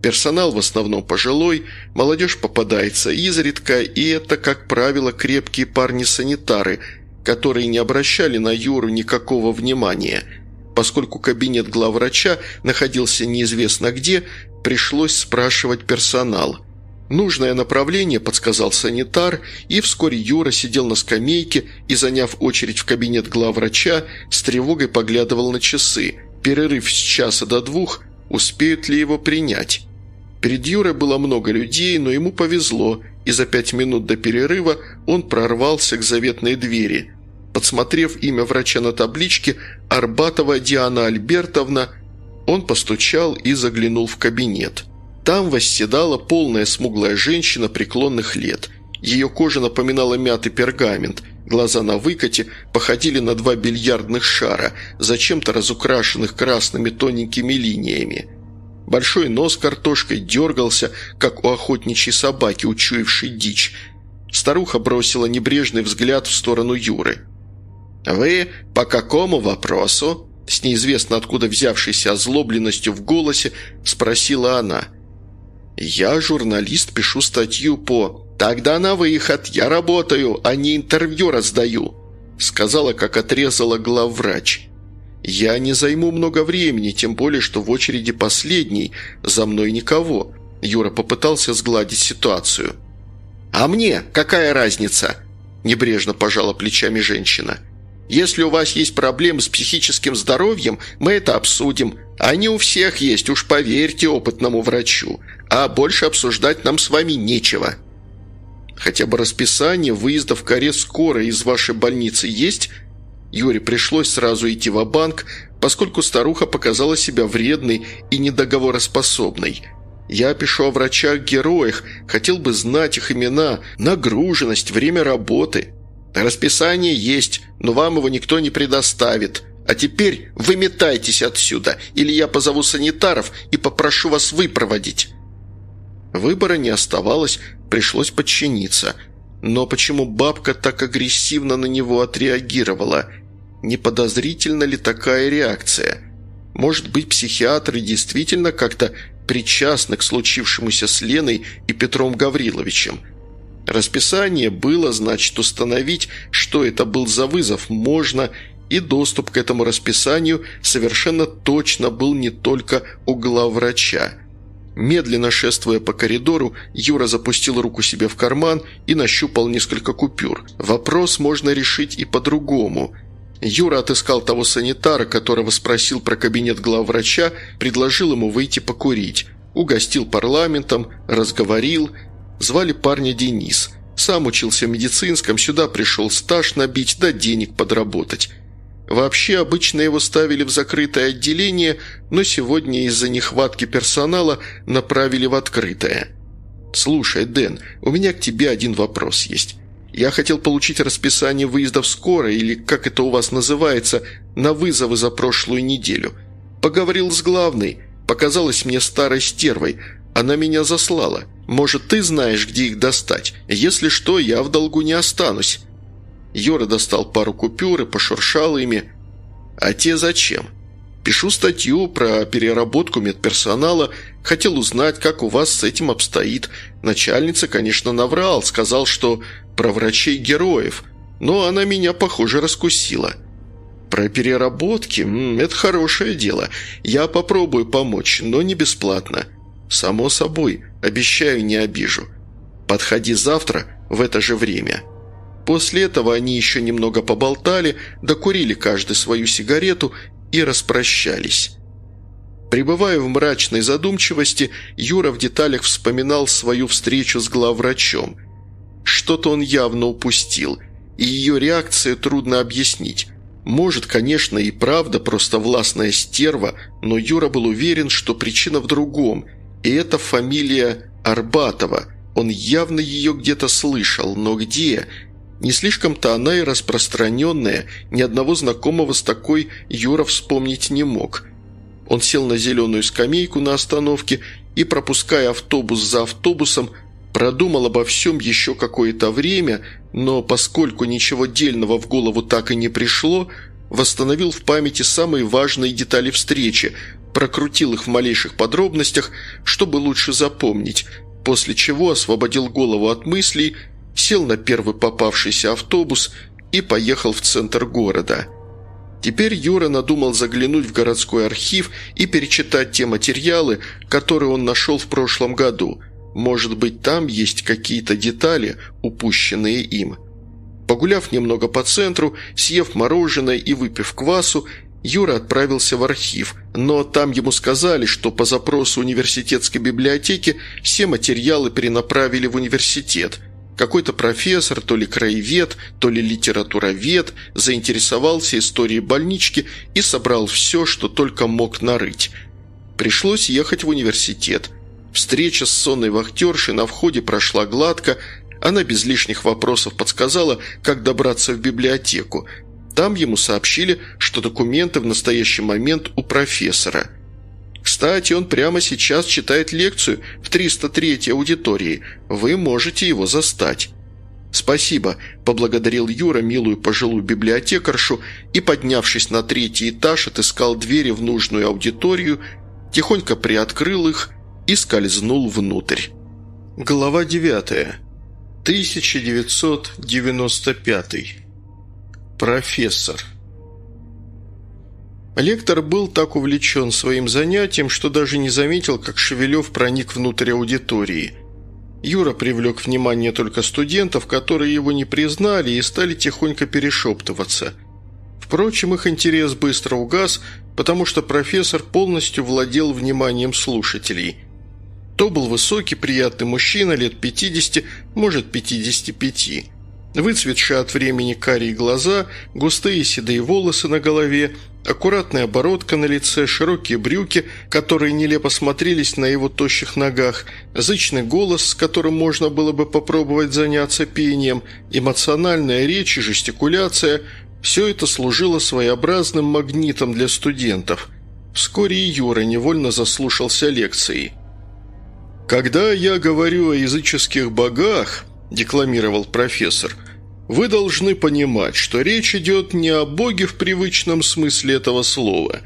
Персонал в основном пожилой, молодежь попадается изредка, и это, как правило, крепкие парни-санитары – которые не обращали на Юру никакого внимания. Поскольку кабинет главврача находился неизвестно где, пришлось спрашивать персонал. Нужное направление подсказал санитар, и вскоре Юра сидел на скамейке и, заняв очередь в кабинет главврача, с тревогой поглядывал на часы. Перерыв с часа до двух, успеют ли его принять? Перед Юрой было много людей, но ему повезло – и за пять минут до перерыва он прорвался к заветной двери. Подсмотрев имя врача на табличке «Арбатова Диана Альбертовна», он постучал и заглянул в кабинет. Там восседала полная смуглая женщина преклонных лет. Ее кожа напоминала мятый пергамент, глаза на выкате походили на два бильярдных шара, зачем-то разукрашенных красными тоненькими линиями – Большой нос картошкой дергался, как у охотничьей собаки, учуявшей дичь. Старуха бросила небрежный взгляд в сторону Юры. «Вы по какому вопросу?» С неизвестно откуда взявшейся озлобленностью в голосе спросила она. «Я журналист, пишу статью по...» «Тогда на выход, я работаю, а не интервью раздаю», сказала, как отрезала главврач. «Я не займу много времени, тем более, что в очереди последний, за мной никого». Юра попытался сгладить ситуацию. «А мне какая разница?» – небрежно пожала плечами женщина. «Если у вас есть проблемы с психическим здоровьем, мы это обсудим. Они у всех есть, уж поверьте опытному врачу. А больше обсуждать нам с вами нечего». «Хотя бы расписание выезда в каре скорой из вашей больницы есть?» Юре пришлось сразу идти в банк поскольку старуха показала себя вредной и недоговороспособной. Я пишу о врачах-героях, хотел бы знать их имена, нагруженность, время работы. Расписание есть, но вам его никто не предоставит. А теперь выметайтесь отсюда, или я позову санитаров и попрошу вас выпроводить». Выбора не оставалось, пришлось подчиниться. Но почему бабка так агрессивно на него отреагировала – не подозрительна ли такая реакция? Может быть, психиатры действительно как-то причастны к случившемуся с Леной и Петром Гавриловичем? Расписание было, значит, установить, что это был за вызов, можно, и доступ к этому расписанию совершенно точно был не только у главврача. Медленно шествуя по коридору, Юра запустил руку себе в карман и нащупал несколько купюр. Вопрос можно решить и по-другому – Юра отыскал того санитара, которого спросил про кабинет главврача, предложил ему выйти покурить. Угостил парламентом, разговорил. Звали парня Денис. Сам учился в медицинском, сюда пришел стаж набить, да денег подработать. Вообще, обычно его ставили в закрытое отделение, но сегодня из-за нехватки персонала направили в открытое. «Слушай, Дэн, у меня к тебе один вопрос есть. Я хотел получить расписание выездов скоро, или, как это у вас называется, на вызовы за прошлую неделю. Поговорил с главной, показалась мне старой стервой. Она меня заслала. Может, ты знаешь, где их достать? Если что, я в долгу не останусь». Юра достал пару купюр и пошуршал ими. «А те зачем?» «Пишу статью про переработку медперсонала. Хотел узнать, как у вас с этим обстоит. Начальница, конечно, наврал. Сказал, что про врачей-героев, но она меня, похоже, раскусила. Про переработки – это хорошее дело. Я попробую помочь, но не бесплатно. Само собой, обещаю, не обижу. Подходи завтра в это же время». После этого они еще немного поболтали, докурили каждый свою сигарету и распрощались. Пребывая в мрачной задумчивости, Юра в деталях вспоминал свою встречу с главврачом – что-то он явно упустил, и ее реакция трудно объяснить. Может, конечно, и правда просто властная стерва, но Юра был уверен, что причина в другом, и это фамилия Арбатова. Он явно ее где-то слышал, но где? Не слишком-то она и распространенная, ни одного знакомого с такой Юра вспомнить не мог. Он сел на зеленую скамейку на остановке и, пропуская автобус за автобусом, Продумал обо всем еще какое-то время, но поскольку ничего дельного в голову так и не пришло, восстановил в памяти самые важные детали встречи, прокрутил их в малейших подробностях, чтобы лучше запомнить, после чего освободил голову от мыслей, сел на первый попавшийся автобус и поехал в центр города. Теперь Юра надумал заглянуть в городской архив и перечитать те материалы, которые он нашел в прошлом году – может быть, там есть какие-то детали, упущенные им. Погуляв немного по центру, съев мороженое и выпив квасу, Юра отправился в архив, но там ему сказали, что по запросу университетской библиотеки все материалы перенаправили в университет. Какой-то профессор, то ли краевед, то ли литературовед, заинтересовался историей больнички и собрал все, что только мог нарыть. Пришлось ехать в университет – Встреча с сонной вахтершей на входе прошла гладко, она без лишних вопросов подсказала, как добраться в библиотеку. Там ему сообщили, что документы в настоящий момент у профессора. Кстати, он прямо сейчас читает лекцию в 303-й аудитории. Вы можете его застать. «Спасибо», – поблагодарил Юра милую пожилую библиотекаршу и, поднявшись на третий этаж, отыскал двери в нужную аудиторию, тихонько приоткрыл их – и скользнул внутрь. Глава 9. 1995. Профессор. Лектор был так увлечен своим занятием, что даже не заметил, как Шевелев проник внутрь аудитории. Юра привлек внимание только студентов, которые его не признали и стали тихонько перешептываться. Впрочем, их интерес быстро угас, потому что профессор полностью владел вниманием слушателей. То был высокий, приятный мужчина лет 50, может 55. Выцветшие от времени карие глаза, густые седые волосы на голове, аккуратная оборотка на лице, широкие брюки, которые нелепо смотрелись на его тощих ногах, зычный голос, с которым можно было бы попробовать заняться пением, эмоциональная речь и жестикуляция – все это служило своеобразным магнитом для студентов. Вскоре и Юра невольно заслушался лекцией. «Когда я говорю о языческих богах», – декламировал профессор, – вы должны понимать, что речь идет не о боге в привычном смысле этого слова.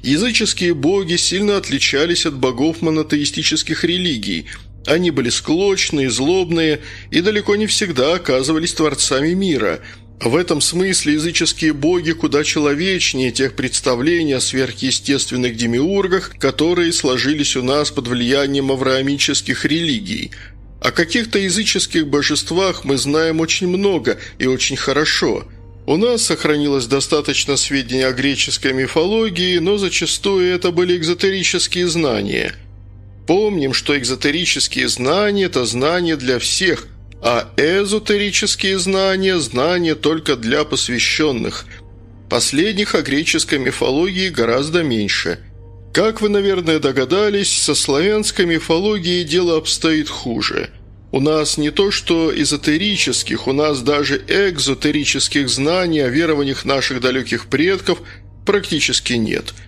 Языческие боги сильно отличались от богов монотеистических религий. Они были склочные, злобные и далеко не всегда оказывались творцами мира – в этом смысле языческие боги куда человечнее тех представлений о сверхъестественных демиургах, которые сложились у нас под влиянием авраамических религий. О каких-то языческих божествах мы знаем очень много и очень хорошо. У нас сохранилось достаточно сведений о греческой мифологии, но зачастую это были экзотерические знания. Помним, что экзотерические знания – это знания для всех, а эзотерические знания – знания только для посвященных. Последних о греческой мифологии гораздо меньше. Как вы, наверное, догадались, со славянской мифологией дело обстоит хуже. У нас не то что эзотерических, у нас даже экзотерических знаний о верованиях наших далеких предков практически нет –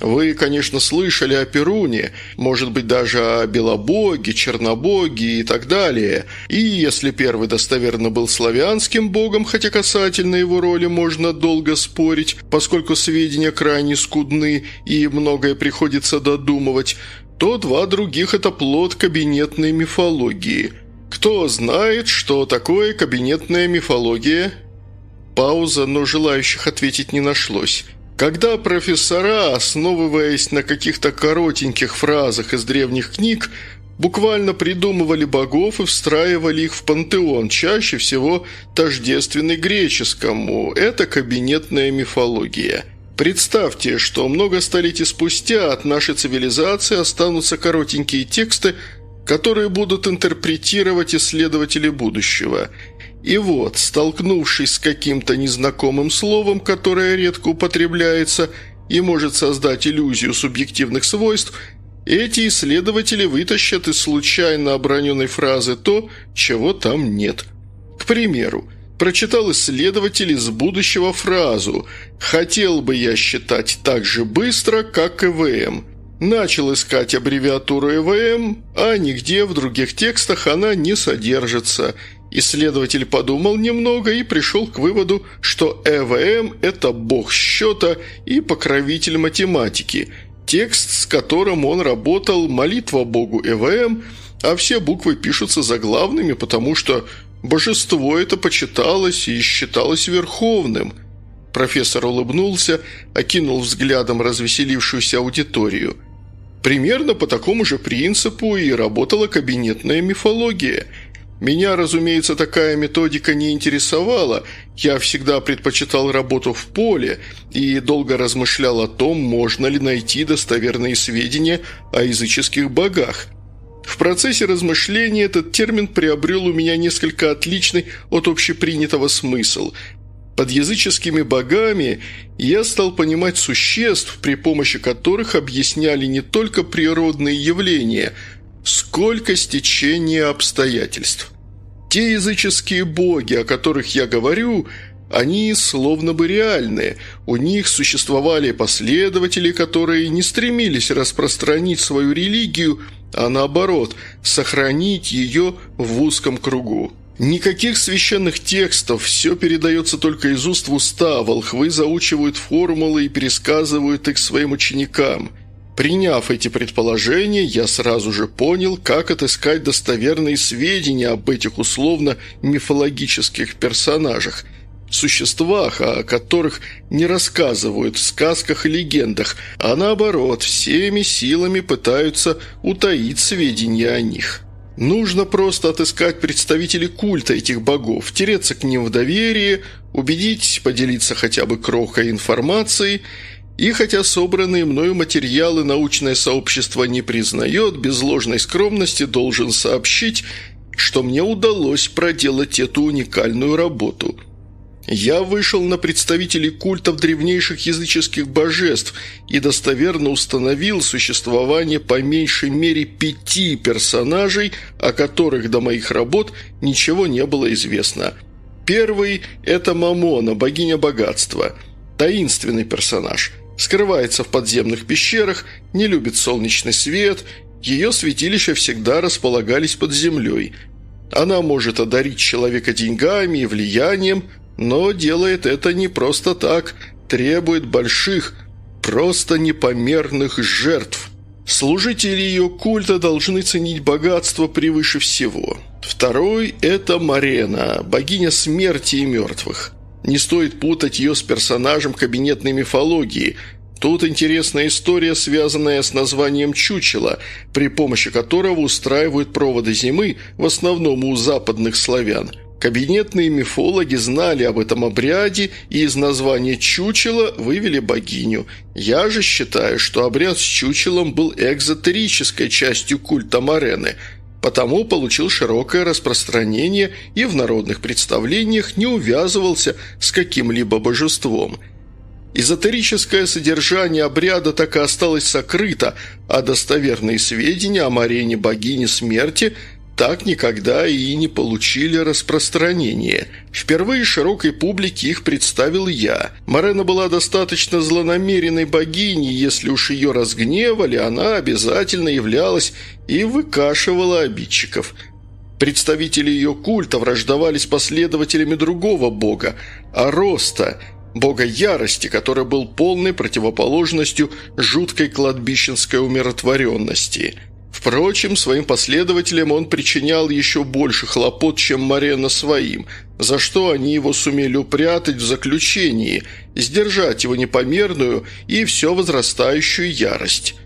вы, конечно, слышали о Перуне, может быть, даже о Белобоге, Чернобоге и так далее. И если первый достоверно был славянским богом, хотя касательно его роли можно долго спорить, поскольку сведения крайне скудны и многое приходится додумывать, то два других – это плод кабинетной мифологии. Кто знает, что такое кабинетная мифология? Пауза, но желающих ответить не нашлось. Когда профессора, основываясь на каких-то коротеньких фразах из древних книг, буквально придумывали богов и встраивали их в пантеон, чаще всего тождественный греческому. Это кабинетная мифология. Представьте, что много столетий спустя от нашей цивилизации останутся коротенькие тексты, которые будут интерпретировать исследователи будущего – и вот, столкнувшись с каким-то незнакомым словом, которое редко употребляется и может создать иллюзию субъективных свойств, эти исследователи вытащат из случайно оброненной фразы то, чего там нет. К примеру, прочитал исследователь из будущего фразу «Хотел бы я считать так же быстро, как ЭВМ». Начал искать аббревиатуру ЭВМ, а нигде в других текстах она не содержится – Исследователь подумал немного и пришел к выводу, что ЭВМ – это бог счета и покровитель математики. Текст, с которым он работал, молитва богу ЭВМ, а все буквы пишутся заглавными, потому что божество это почиталось и считалось верховным. Профессор улыбнулся, окинул взглядом развеселившуюся аудиторию. Примерно по такому же принципу и работала кабинетная мифология – меня, разумеется, такая методика не интересовала, я всегда предпочитал работу в поле и долго размышлял о том, можно ли найти достоверные сведения о языческих богах. В процессе размышления этот термин приобрел у меня несколько отличный от общепринятого смысл. Под языческими богами я стал понимать существ, при помощи которых объясняли не только природные явления – сколько стечение обстоятельств. Те языческие боги, о которых я говорю, они словно бы реальные. У них существовали последователи, которые не стремились распространить свою религию, а наоборот, сохранить ее в узком кругу. Никаких священных текстов, все передается только из уст в уста, волхвы заучивают формулы и пересказывают их своим ученикам – Приняв эти предположения, я сразу же понял, как отыскать достоверные сведения об этих условно мифологических персонажах. существах, о которых не рассказывают в сказках и легендах, а наоборот, всеми силами пытаются утаить сведения о них. Нужно просто отыскать представителей культа этих богов, тереться к ним в доверие, убедить, поделиться хотя бы крохой информацией – и хотя собранные мною материалы научное сообщество не признает, без ложной скромности должен сообщить, что мне удалось проделать эту уникальную работу. Я вышел на представителей культов древнейших языческих божеств и достоверно установил существование по меньшей мере пяти персонажей, о которых до моих работ ничего не было известно. Первый – это Мамона, богиня богатства, таинственный персонаж – скрывается в подземных пещерах, не любит солнечный свет, ее святилища всегда располагались под землей. Она может одарить человека деньгами и влиянием, но делает это не просто так, требует больших, просто непомерных жертв. Служители ее культа должны ценить богатство превыше всего. Второй – это Марена, богиня смерти и мертвых. Не стоит путать ее с персонажем кабинетной мифологии. Тут интересная история, связанная с названием чучела, при помощи которого устраивают проводы зимы, в основном у западных славян. Кабинетные мифологи знали об этом обряде и из названия чучела вывели богиню. Я же считаю, что обряд с чучелом был экзотерической частью культа Марены – потому получил широкое распространение и в народных представлениях не увязывался с каким-либо божеством. Эзотерическое содержание обряда так и осталось сокрыто, а достоверные сведения о Марене богини смерти – так никогда и не получили распространения. Впервые широкой публике их представил я. Марена была достаточно злонамеренной богиней, если уж ее разгневали, она обязательно являлась и выкашивала обидчиков. Представители ее культа враждовали с последователями другого бога – Ароста – бога ярости, который был полной противоположностью жуткой кладбищенской умиротворенности – Впрочем, своим последователям он причинял еще больше хлопот, чем Марена своим, за что они его сумели упрятать в заключении, сдержать его непомерную и все возрастающую ярость.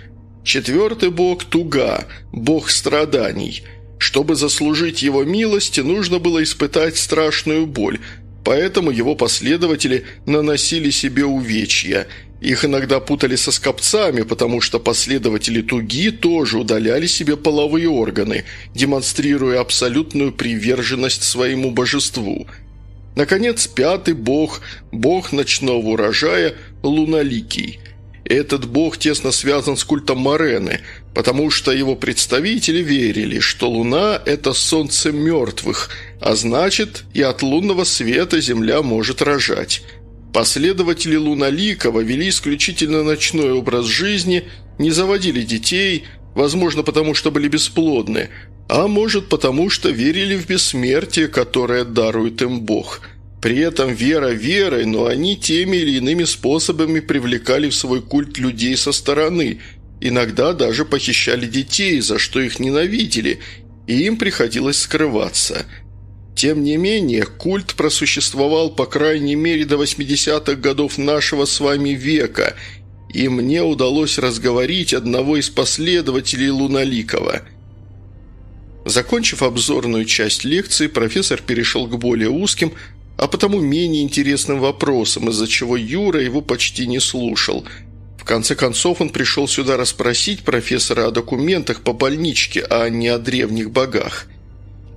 Четвертый бог – Туга, бог страданий. Чтобы заслужить его милости, нужно было испытать страшную боль, поэтому его последователи наносили себе увечья – их иногда путали со скопцами, потому что последователи Туги тоже удаляли себе половые органы, демонстрируя абсолютную приверженность своему божеству. Наконец, пятый бог, бог ночного урожая, Луналикий. Этот бог тесно связан с культом Морены, потому что его представители верили, что Луна – это солнце мертвых, а значит, и от лунного света Земля может рожать – Последователи Луналикова вели исключительно ночной образ жизни, не заводили детей, возможно, потому что были бесплодны, а может, потому что верили в бессмертие, которое дарует им Бог. При этом вера верой, но они теми или иными способами привлекали в свой культ людей со стороны, иногда даже похищали детей, за что их ненавидели, и им приходилось скрываться – тем не менее, культ просуществовал по крайней мере до 80-х годов нашего с вами века, и мне удалось разговорить одного из последователей Луналикова. Закончив обзорную часть лекции, профессор перешел к более узким, а потому менее интересным вопросам, из-за чего Юра его почти не слушал. В конце концов, он пришел сюда расспросить профессора о документах по больничке, а не о древних богах –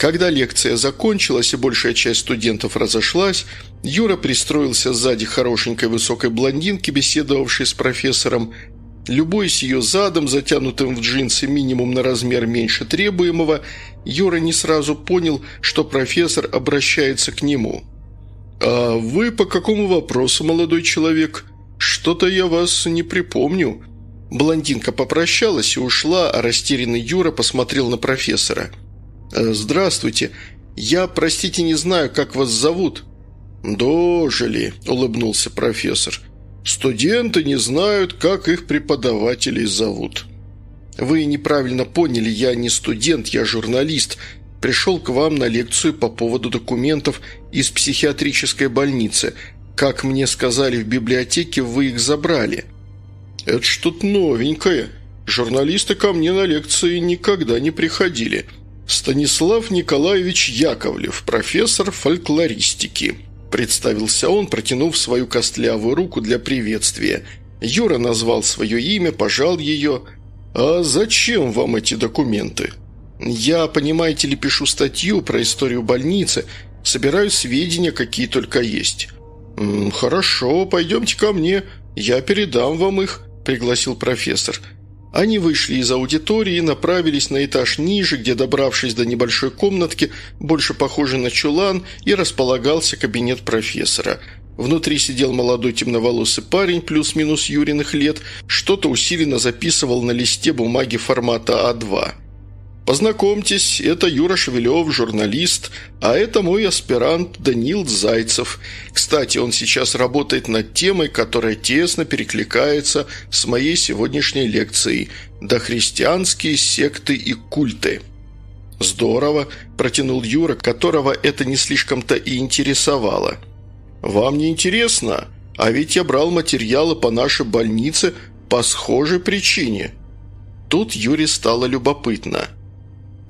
когда лекция закончилась и большая часть студентов разошлась, Юра пристроился сзади хорошенькой высокой блондинки, беседовавшей с профессором. Любуясь ее задом, затянутым в джинсы минимум на размер меньше требуемого, Юра не сразу понял, что профессор обращается к нему. «А вы по какому вопросу, молодой человек? Что-то я вас не припомню». Блондинка попрощалась и ушла, а растерянный Юра посмотрел на профессора – «Здравствуйте. Я, простите, не знаю, как вас зовут». «Дожили», – улыбнулся профессор. «Студенты не знают, как их преподавателей зовут». «Вы неправильно поняли, я не студент, я журналист. Пришел к вам на лекцию по поводу документов из психиатрической больницы. Как мне сказали в библиотеке, вы их забрали». «Это что-то новенькое. Журналисты ко мне на лекции никогда не приходили. Станислав Николаевич Яковлев, профессор фольклористики». Представился он, протянув свою костлявую руку для приветствия. Юра назвал свое имя, пожал ее. «А зачем вам эти документы?» «Я, понимаете ли, пишу статью про историю больницы, собираю сведения, какие только есть». «Хорошо, пойдемте ко мне, я передам вам их», – пригласил профессор. Они вышли из аудитории и направились на этаж ниже, где, добравшись до небольшой комнатки, больше похожей на чулан, и располагался кабинет профессора. Внутри сидел молодой темноволосый парень, плюс-минус Юриных лет, что-то усиленно записывал на листе бумаги формата А2. Познакомьтесь, это Юра Шевелев, журналист, а это мой аспирант Данил Зайцев. Кстати, он сейчас работает над темой, которая тесно перекликается с моей сегодняшней лекцией «Дохристианские секты и культы». «Здорово», – протянул Юра, которого это не слишком-то и интересовало. «Вам не интересно? А ведь я брал материалы по нашей больнице по схожей причине». Тут Юре стало любопытно –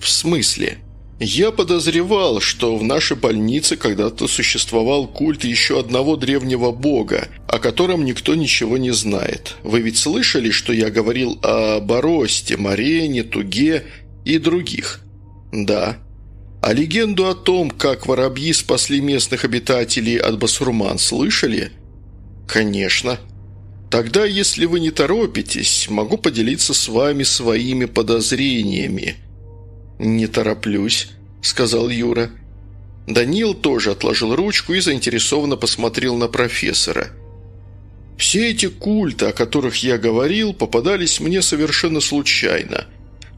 «В смысле?» «Я подозревал, что в нашей больнице когда-то существовал культ еще одного древнего бога, о котором никто ничего не знает. Вы ведь слышали, что я говорил о Боросте, Марене, Туге и других?» «Да». «А легенду о том, как воробьи спасли местных обитателей от басурман, слышали?» «Конечно». «Тогда, если вы не торопитесь, могу поделиться с вами своими подозрениями». «Не тороплюсь», – сказал Юра. Даниил тоже отложил ручку и заинтересованно посмотрел на профессора. «Все эти культы, о которых я говорил, попадались мне совершенно случайно.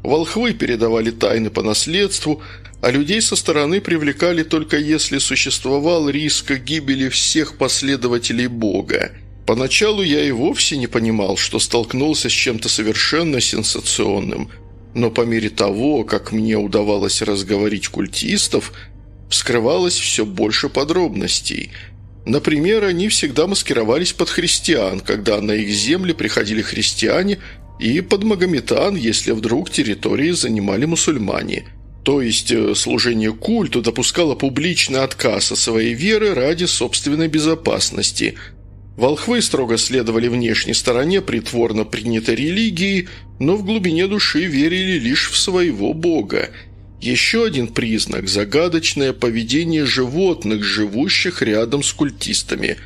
Волхвы передавали тайны по наследству, а людей со стороны привлекали только если существовал риск гибели всех последователей Бога. Поначалу я и вовсе не понимал, что столкнулся с чем-то совершенно сенсационным – но по мере того, как мне удавалось разговорить культистов, вскрывалось все больше подробностей. Например, они всегда маскировались под христиан, когда на их земли приходили христиане, и под магометан, если вдруг территории занимали мусульмане. То есть э, служение культу допускало публичный отказ от своей веры ради собственной безопасности – Волхвы строго следовали внешней стороне притворно принятой религии, но в глубине души верили лишь в своего бога. Еще один признак – загадочное поведение животных, живущих рядом с культистами.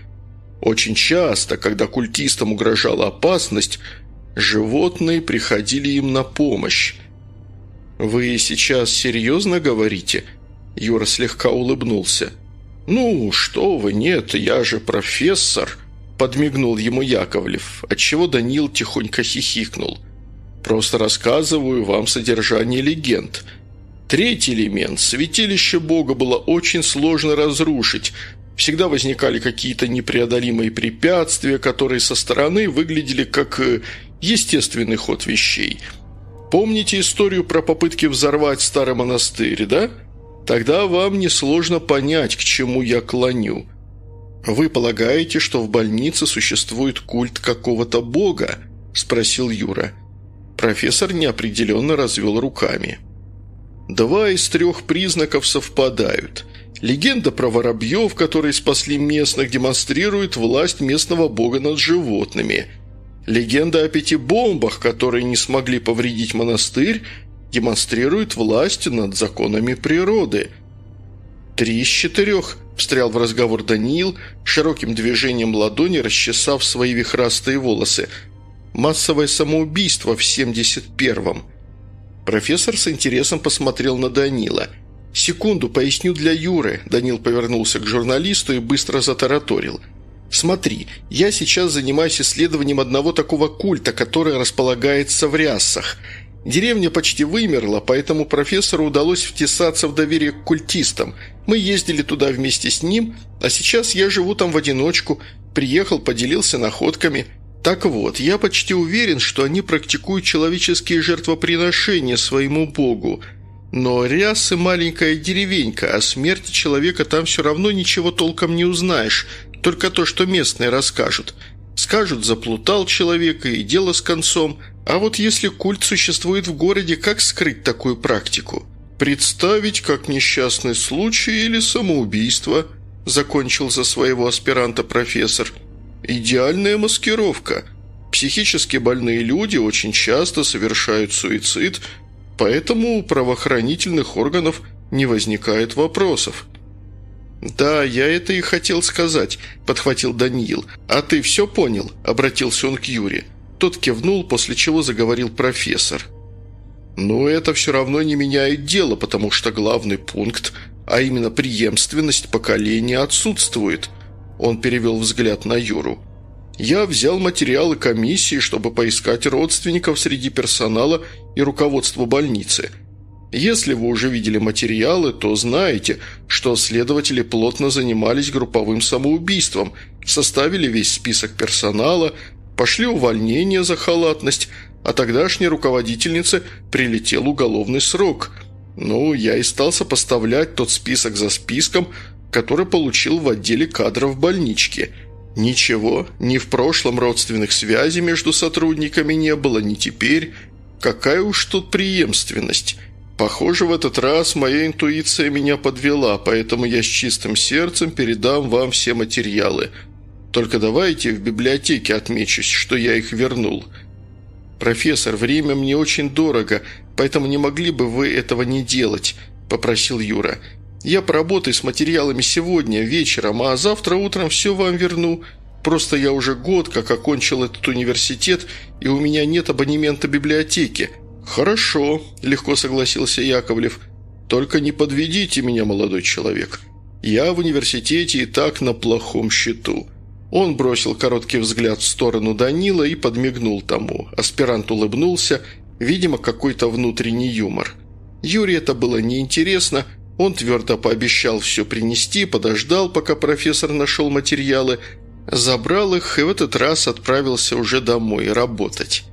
Очень часто, когда культистам угрожала опасность, животные приходили им на помощь. «Вы сейчас серьезно говорите?» Юра слегка улыбнулся. «Ну, что вы, нет, я же профессор», подмигнул ему Яковлев, отчего Данил тихонько хихикнул. «Просто рассказываю вам содержание легенд. Третий элемент – святилище Бога было очень сложно разрушить. Всегда возникали какие-то непреодолимые препятствия, которые со стороны выглядели как э, естественный ход вещей. Помните историю про попытки взорвать старый монастырь, да? Тогда вам несложно понять, к чему я клоню». «Вы полагаете, что в больнице существует культ какого-то бога?» – спросил Юра. Профессор неопределенно развел руками. «Два из трех признаков совпадают. Легенда про воробьев, которые спасли местных, демонстрирует власть местного бога над животными. Легенда о пяти бомбах, которые не смогли повредить монастырь, демонстрирует власть над законами природы. Три из четырех – встрял в разговор Даниил, широким движением ладони расчесав свои вихрастые волосы. «Массовое самоубийство в 71-м». Профессор с интересом посмотрел на Данила. «Секунду, поясню для Юры», – Данил повернулся к журналисту и быстро затараторил. «Смотри, я сейчас занимаюсь исследованием одного такого культа, который располагается в Рясах. Деревня почти вымерла, поэтому профессору удалось втесаться в доверие к культистам. Мы ездили туда вместе с ним, а сейчас я живу там в одиночку. Приехал, поделился находками. Так вот, я почти уверен, что они практикуют человеческие жертвоприношения своему богу. Но Рясы маленькая деревенька, о смерти человека там все равно ничего толком не узнаешь, только то, что местные расскажут. Скажут, заплутал человек и дело с концом. А вот если культ существует в городе, как скрыть такую практику? Представить как несчастный случай или самоубийство, закончил за своего аспиранта профессор. Идеальная маскировка. Психически больные люди очень часто совершают суицид, поэтому у правоохранительных органов не возникает вопросов. «Да, я это и хотел сказать», – подхватил Даниил. «А ты все понял?» – обратился он к Юре. Тот кивнул, после чего заговорил профессор. «Но это все равно не меняет дело, потому что главный пункт, а именно преемственность поколения, отсутствует». Он перевел взгляд на Юру. «Я взял материалы комиссии, чтобы поискать родственников среди персонала и руководства больницы». Если вы уже видели материалы, то знаете, что следователи плотно занимались групповым самоубийством, составили весь список персонала, пошли увольнения за халатность, а тогдашней руководительнице прилетел уголовный срок. Ну, я и стал сопоставлять тот список за списком, который получил в отделе кадров больнички. Ничего, ни в прошлом родственных связей между сотрудниками не было, ни теперь. Какая уж тут преемственность». Похоже, в этот раз моя интуиция меня подвела, поэтому я с чистым сердцем передам вам все материалы. Только давайте в библиотеке отмечусь, что я их вернул. Профессор, время мне очень дорого, поэтому не могли бы вы этого не делать, попросил Юра. Я поработаю с материалами сегодня вечером, а завтра утром все вам верну. Просто я уже год как окончил этот университет, и у меня нет абонемента библиотеки. «Хорошо», – легко согласился Яковлев. «Только не подведите меня, молодой человек. Я в университете и так на плохом счету». Он бросил короткий взгляд в сторону Данила и подмигнул тому. Аспирант улыбнулся, видимо, какой-то внутренний юмор. Юре это было неинтересно, он твердо пообещал все принести, подождал, пока профессор нашел материалы, забрал их и в этот раз отправился уже домой работать.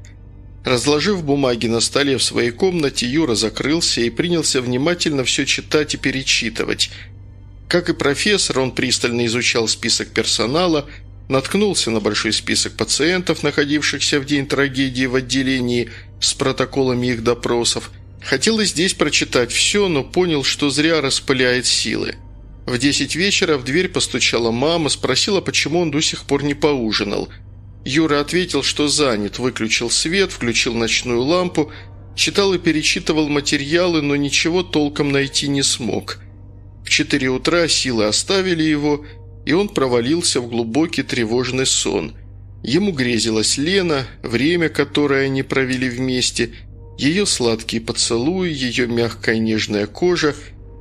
Разложив бумаги на столе в своей комнате, Юра закрылся и принялся внимательно все читать и перечитывать. Как и профессор, он пристально изучал список персонала, наткнулся на большой список пациентов, находившихся в день трагедии в отделении, с протоколами их допросов. Хотелось здесь прочитать все, но понял, что зря распыляет силы. В десять вечера в дверь постучала мама, спросила, почему он до сих пор не поужинал – Юра ответил, что занят, выключил свет, включил ночную лампу, читал и перечитывал материалы, но ничего толком найти не смог. В четыре утра силы оставили его, и он провалился в глубокий тревожный сон. Ему грезилась Лена, время, которое они провели вместе, ее сладкие поцелуи, ее мягкая нежная кожа,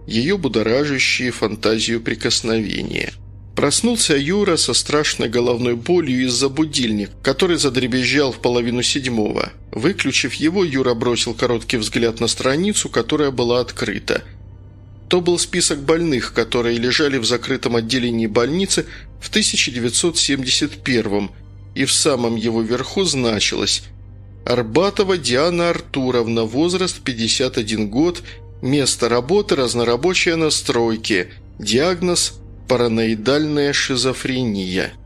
ее будоражащие фантазию прикосновения – Проснулся Юра со страшной головной болью из-за будильника, который задребезжал в половину седьмого. Выключив его, Юра бросил короткий взгляд на страницу, которая была открыта. То был список больных, которые лежали в закрытом отделении больницы в 1971 и в самом его верху значилось «Арбатова Диана Артуровна, возраст 51 год, место работы разнорабочая на стройке, диагноз – параноидальная шизофрения –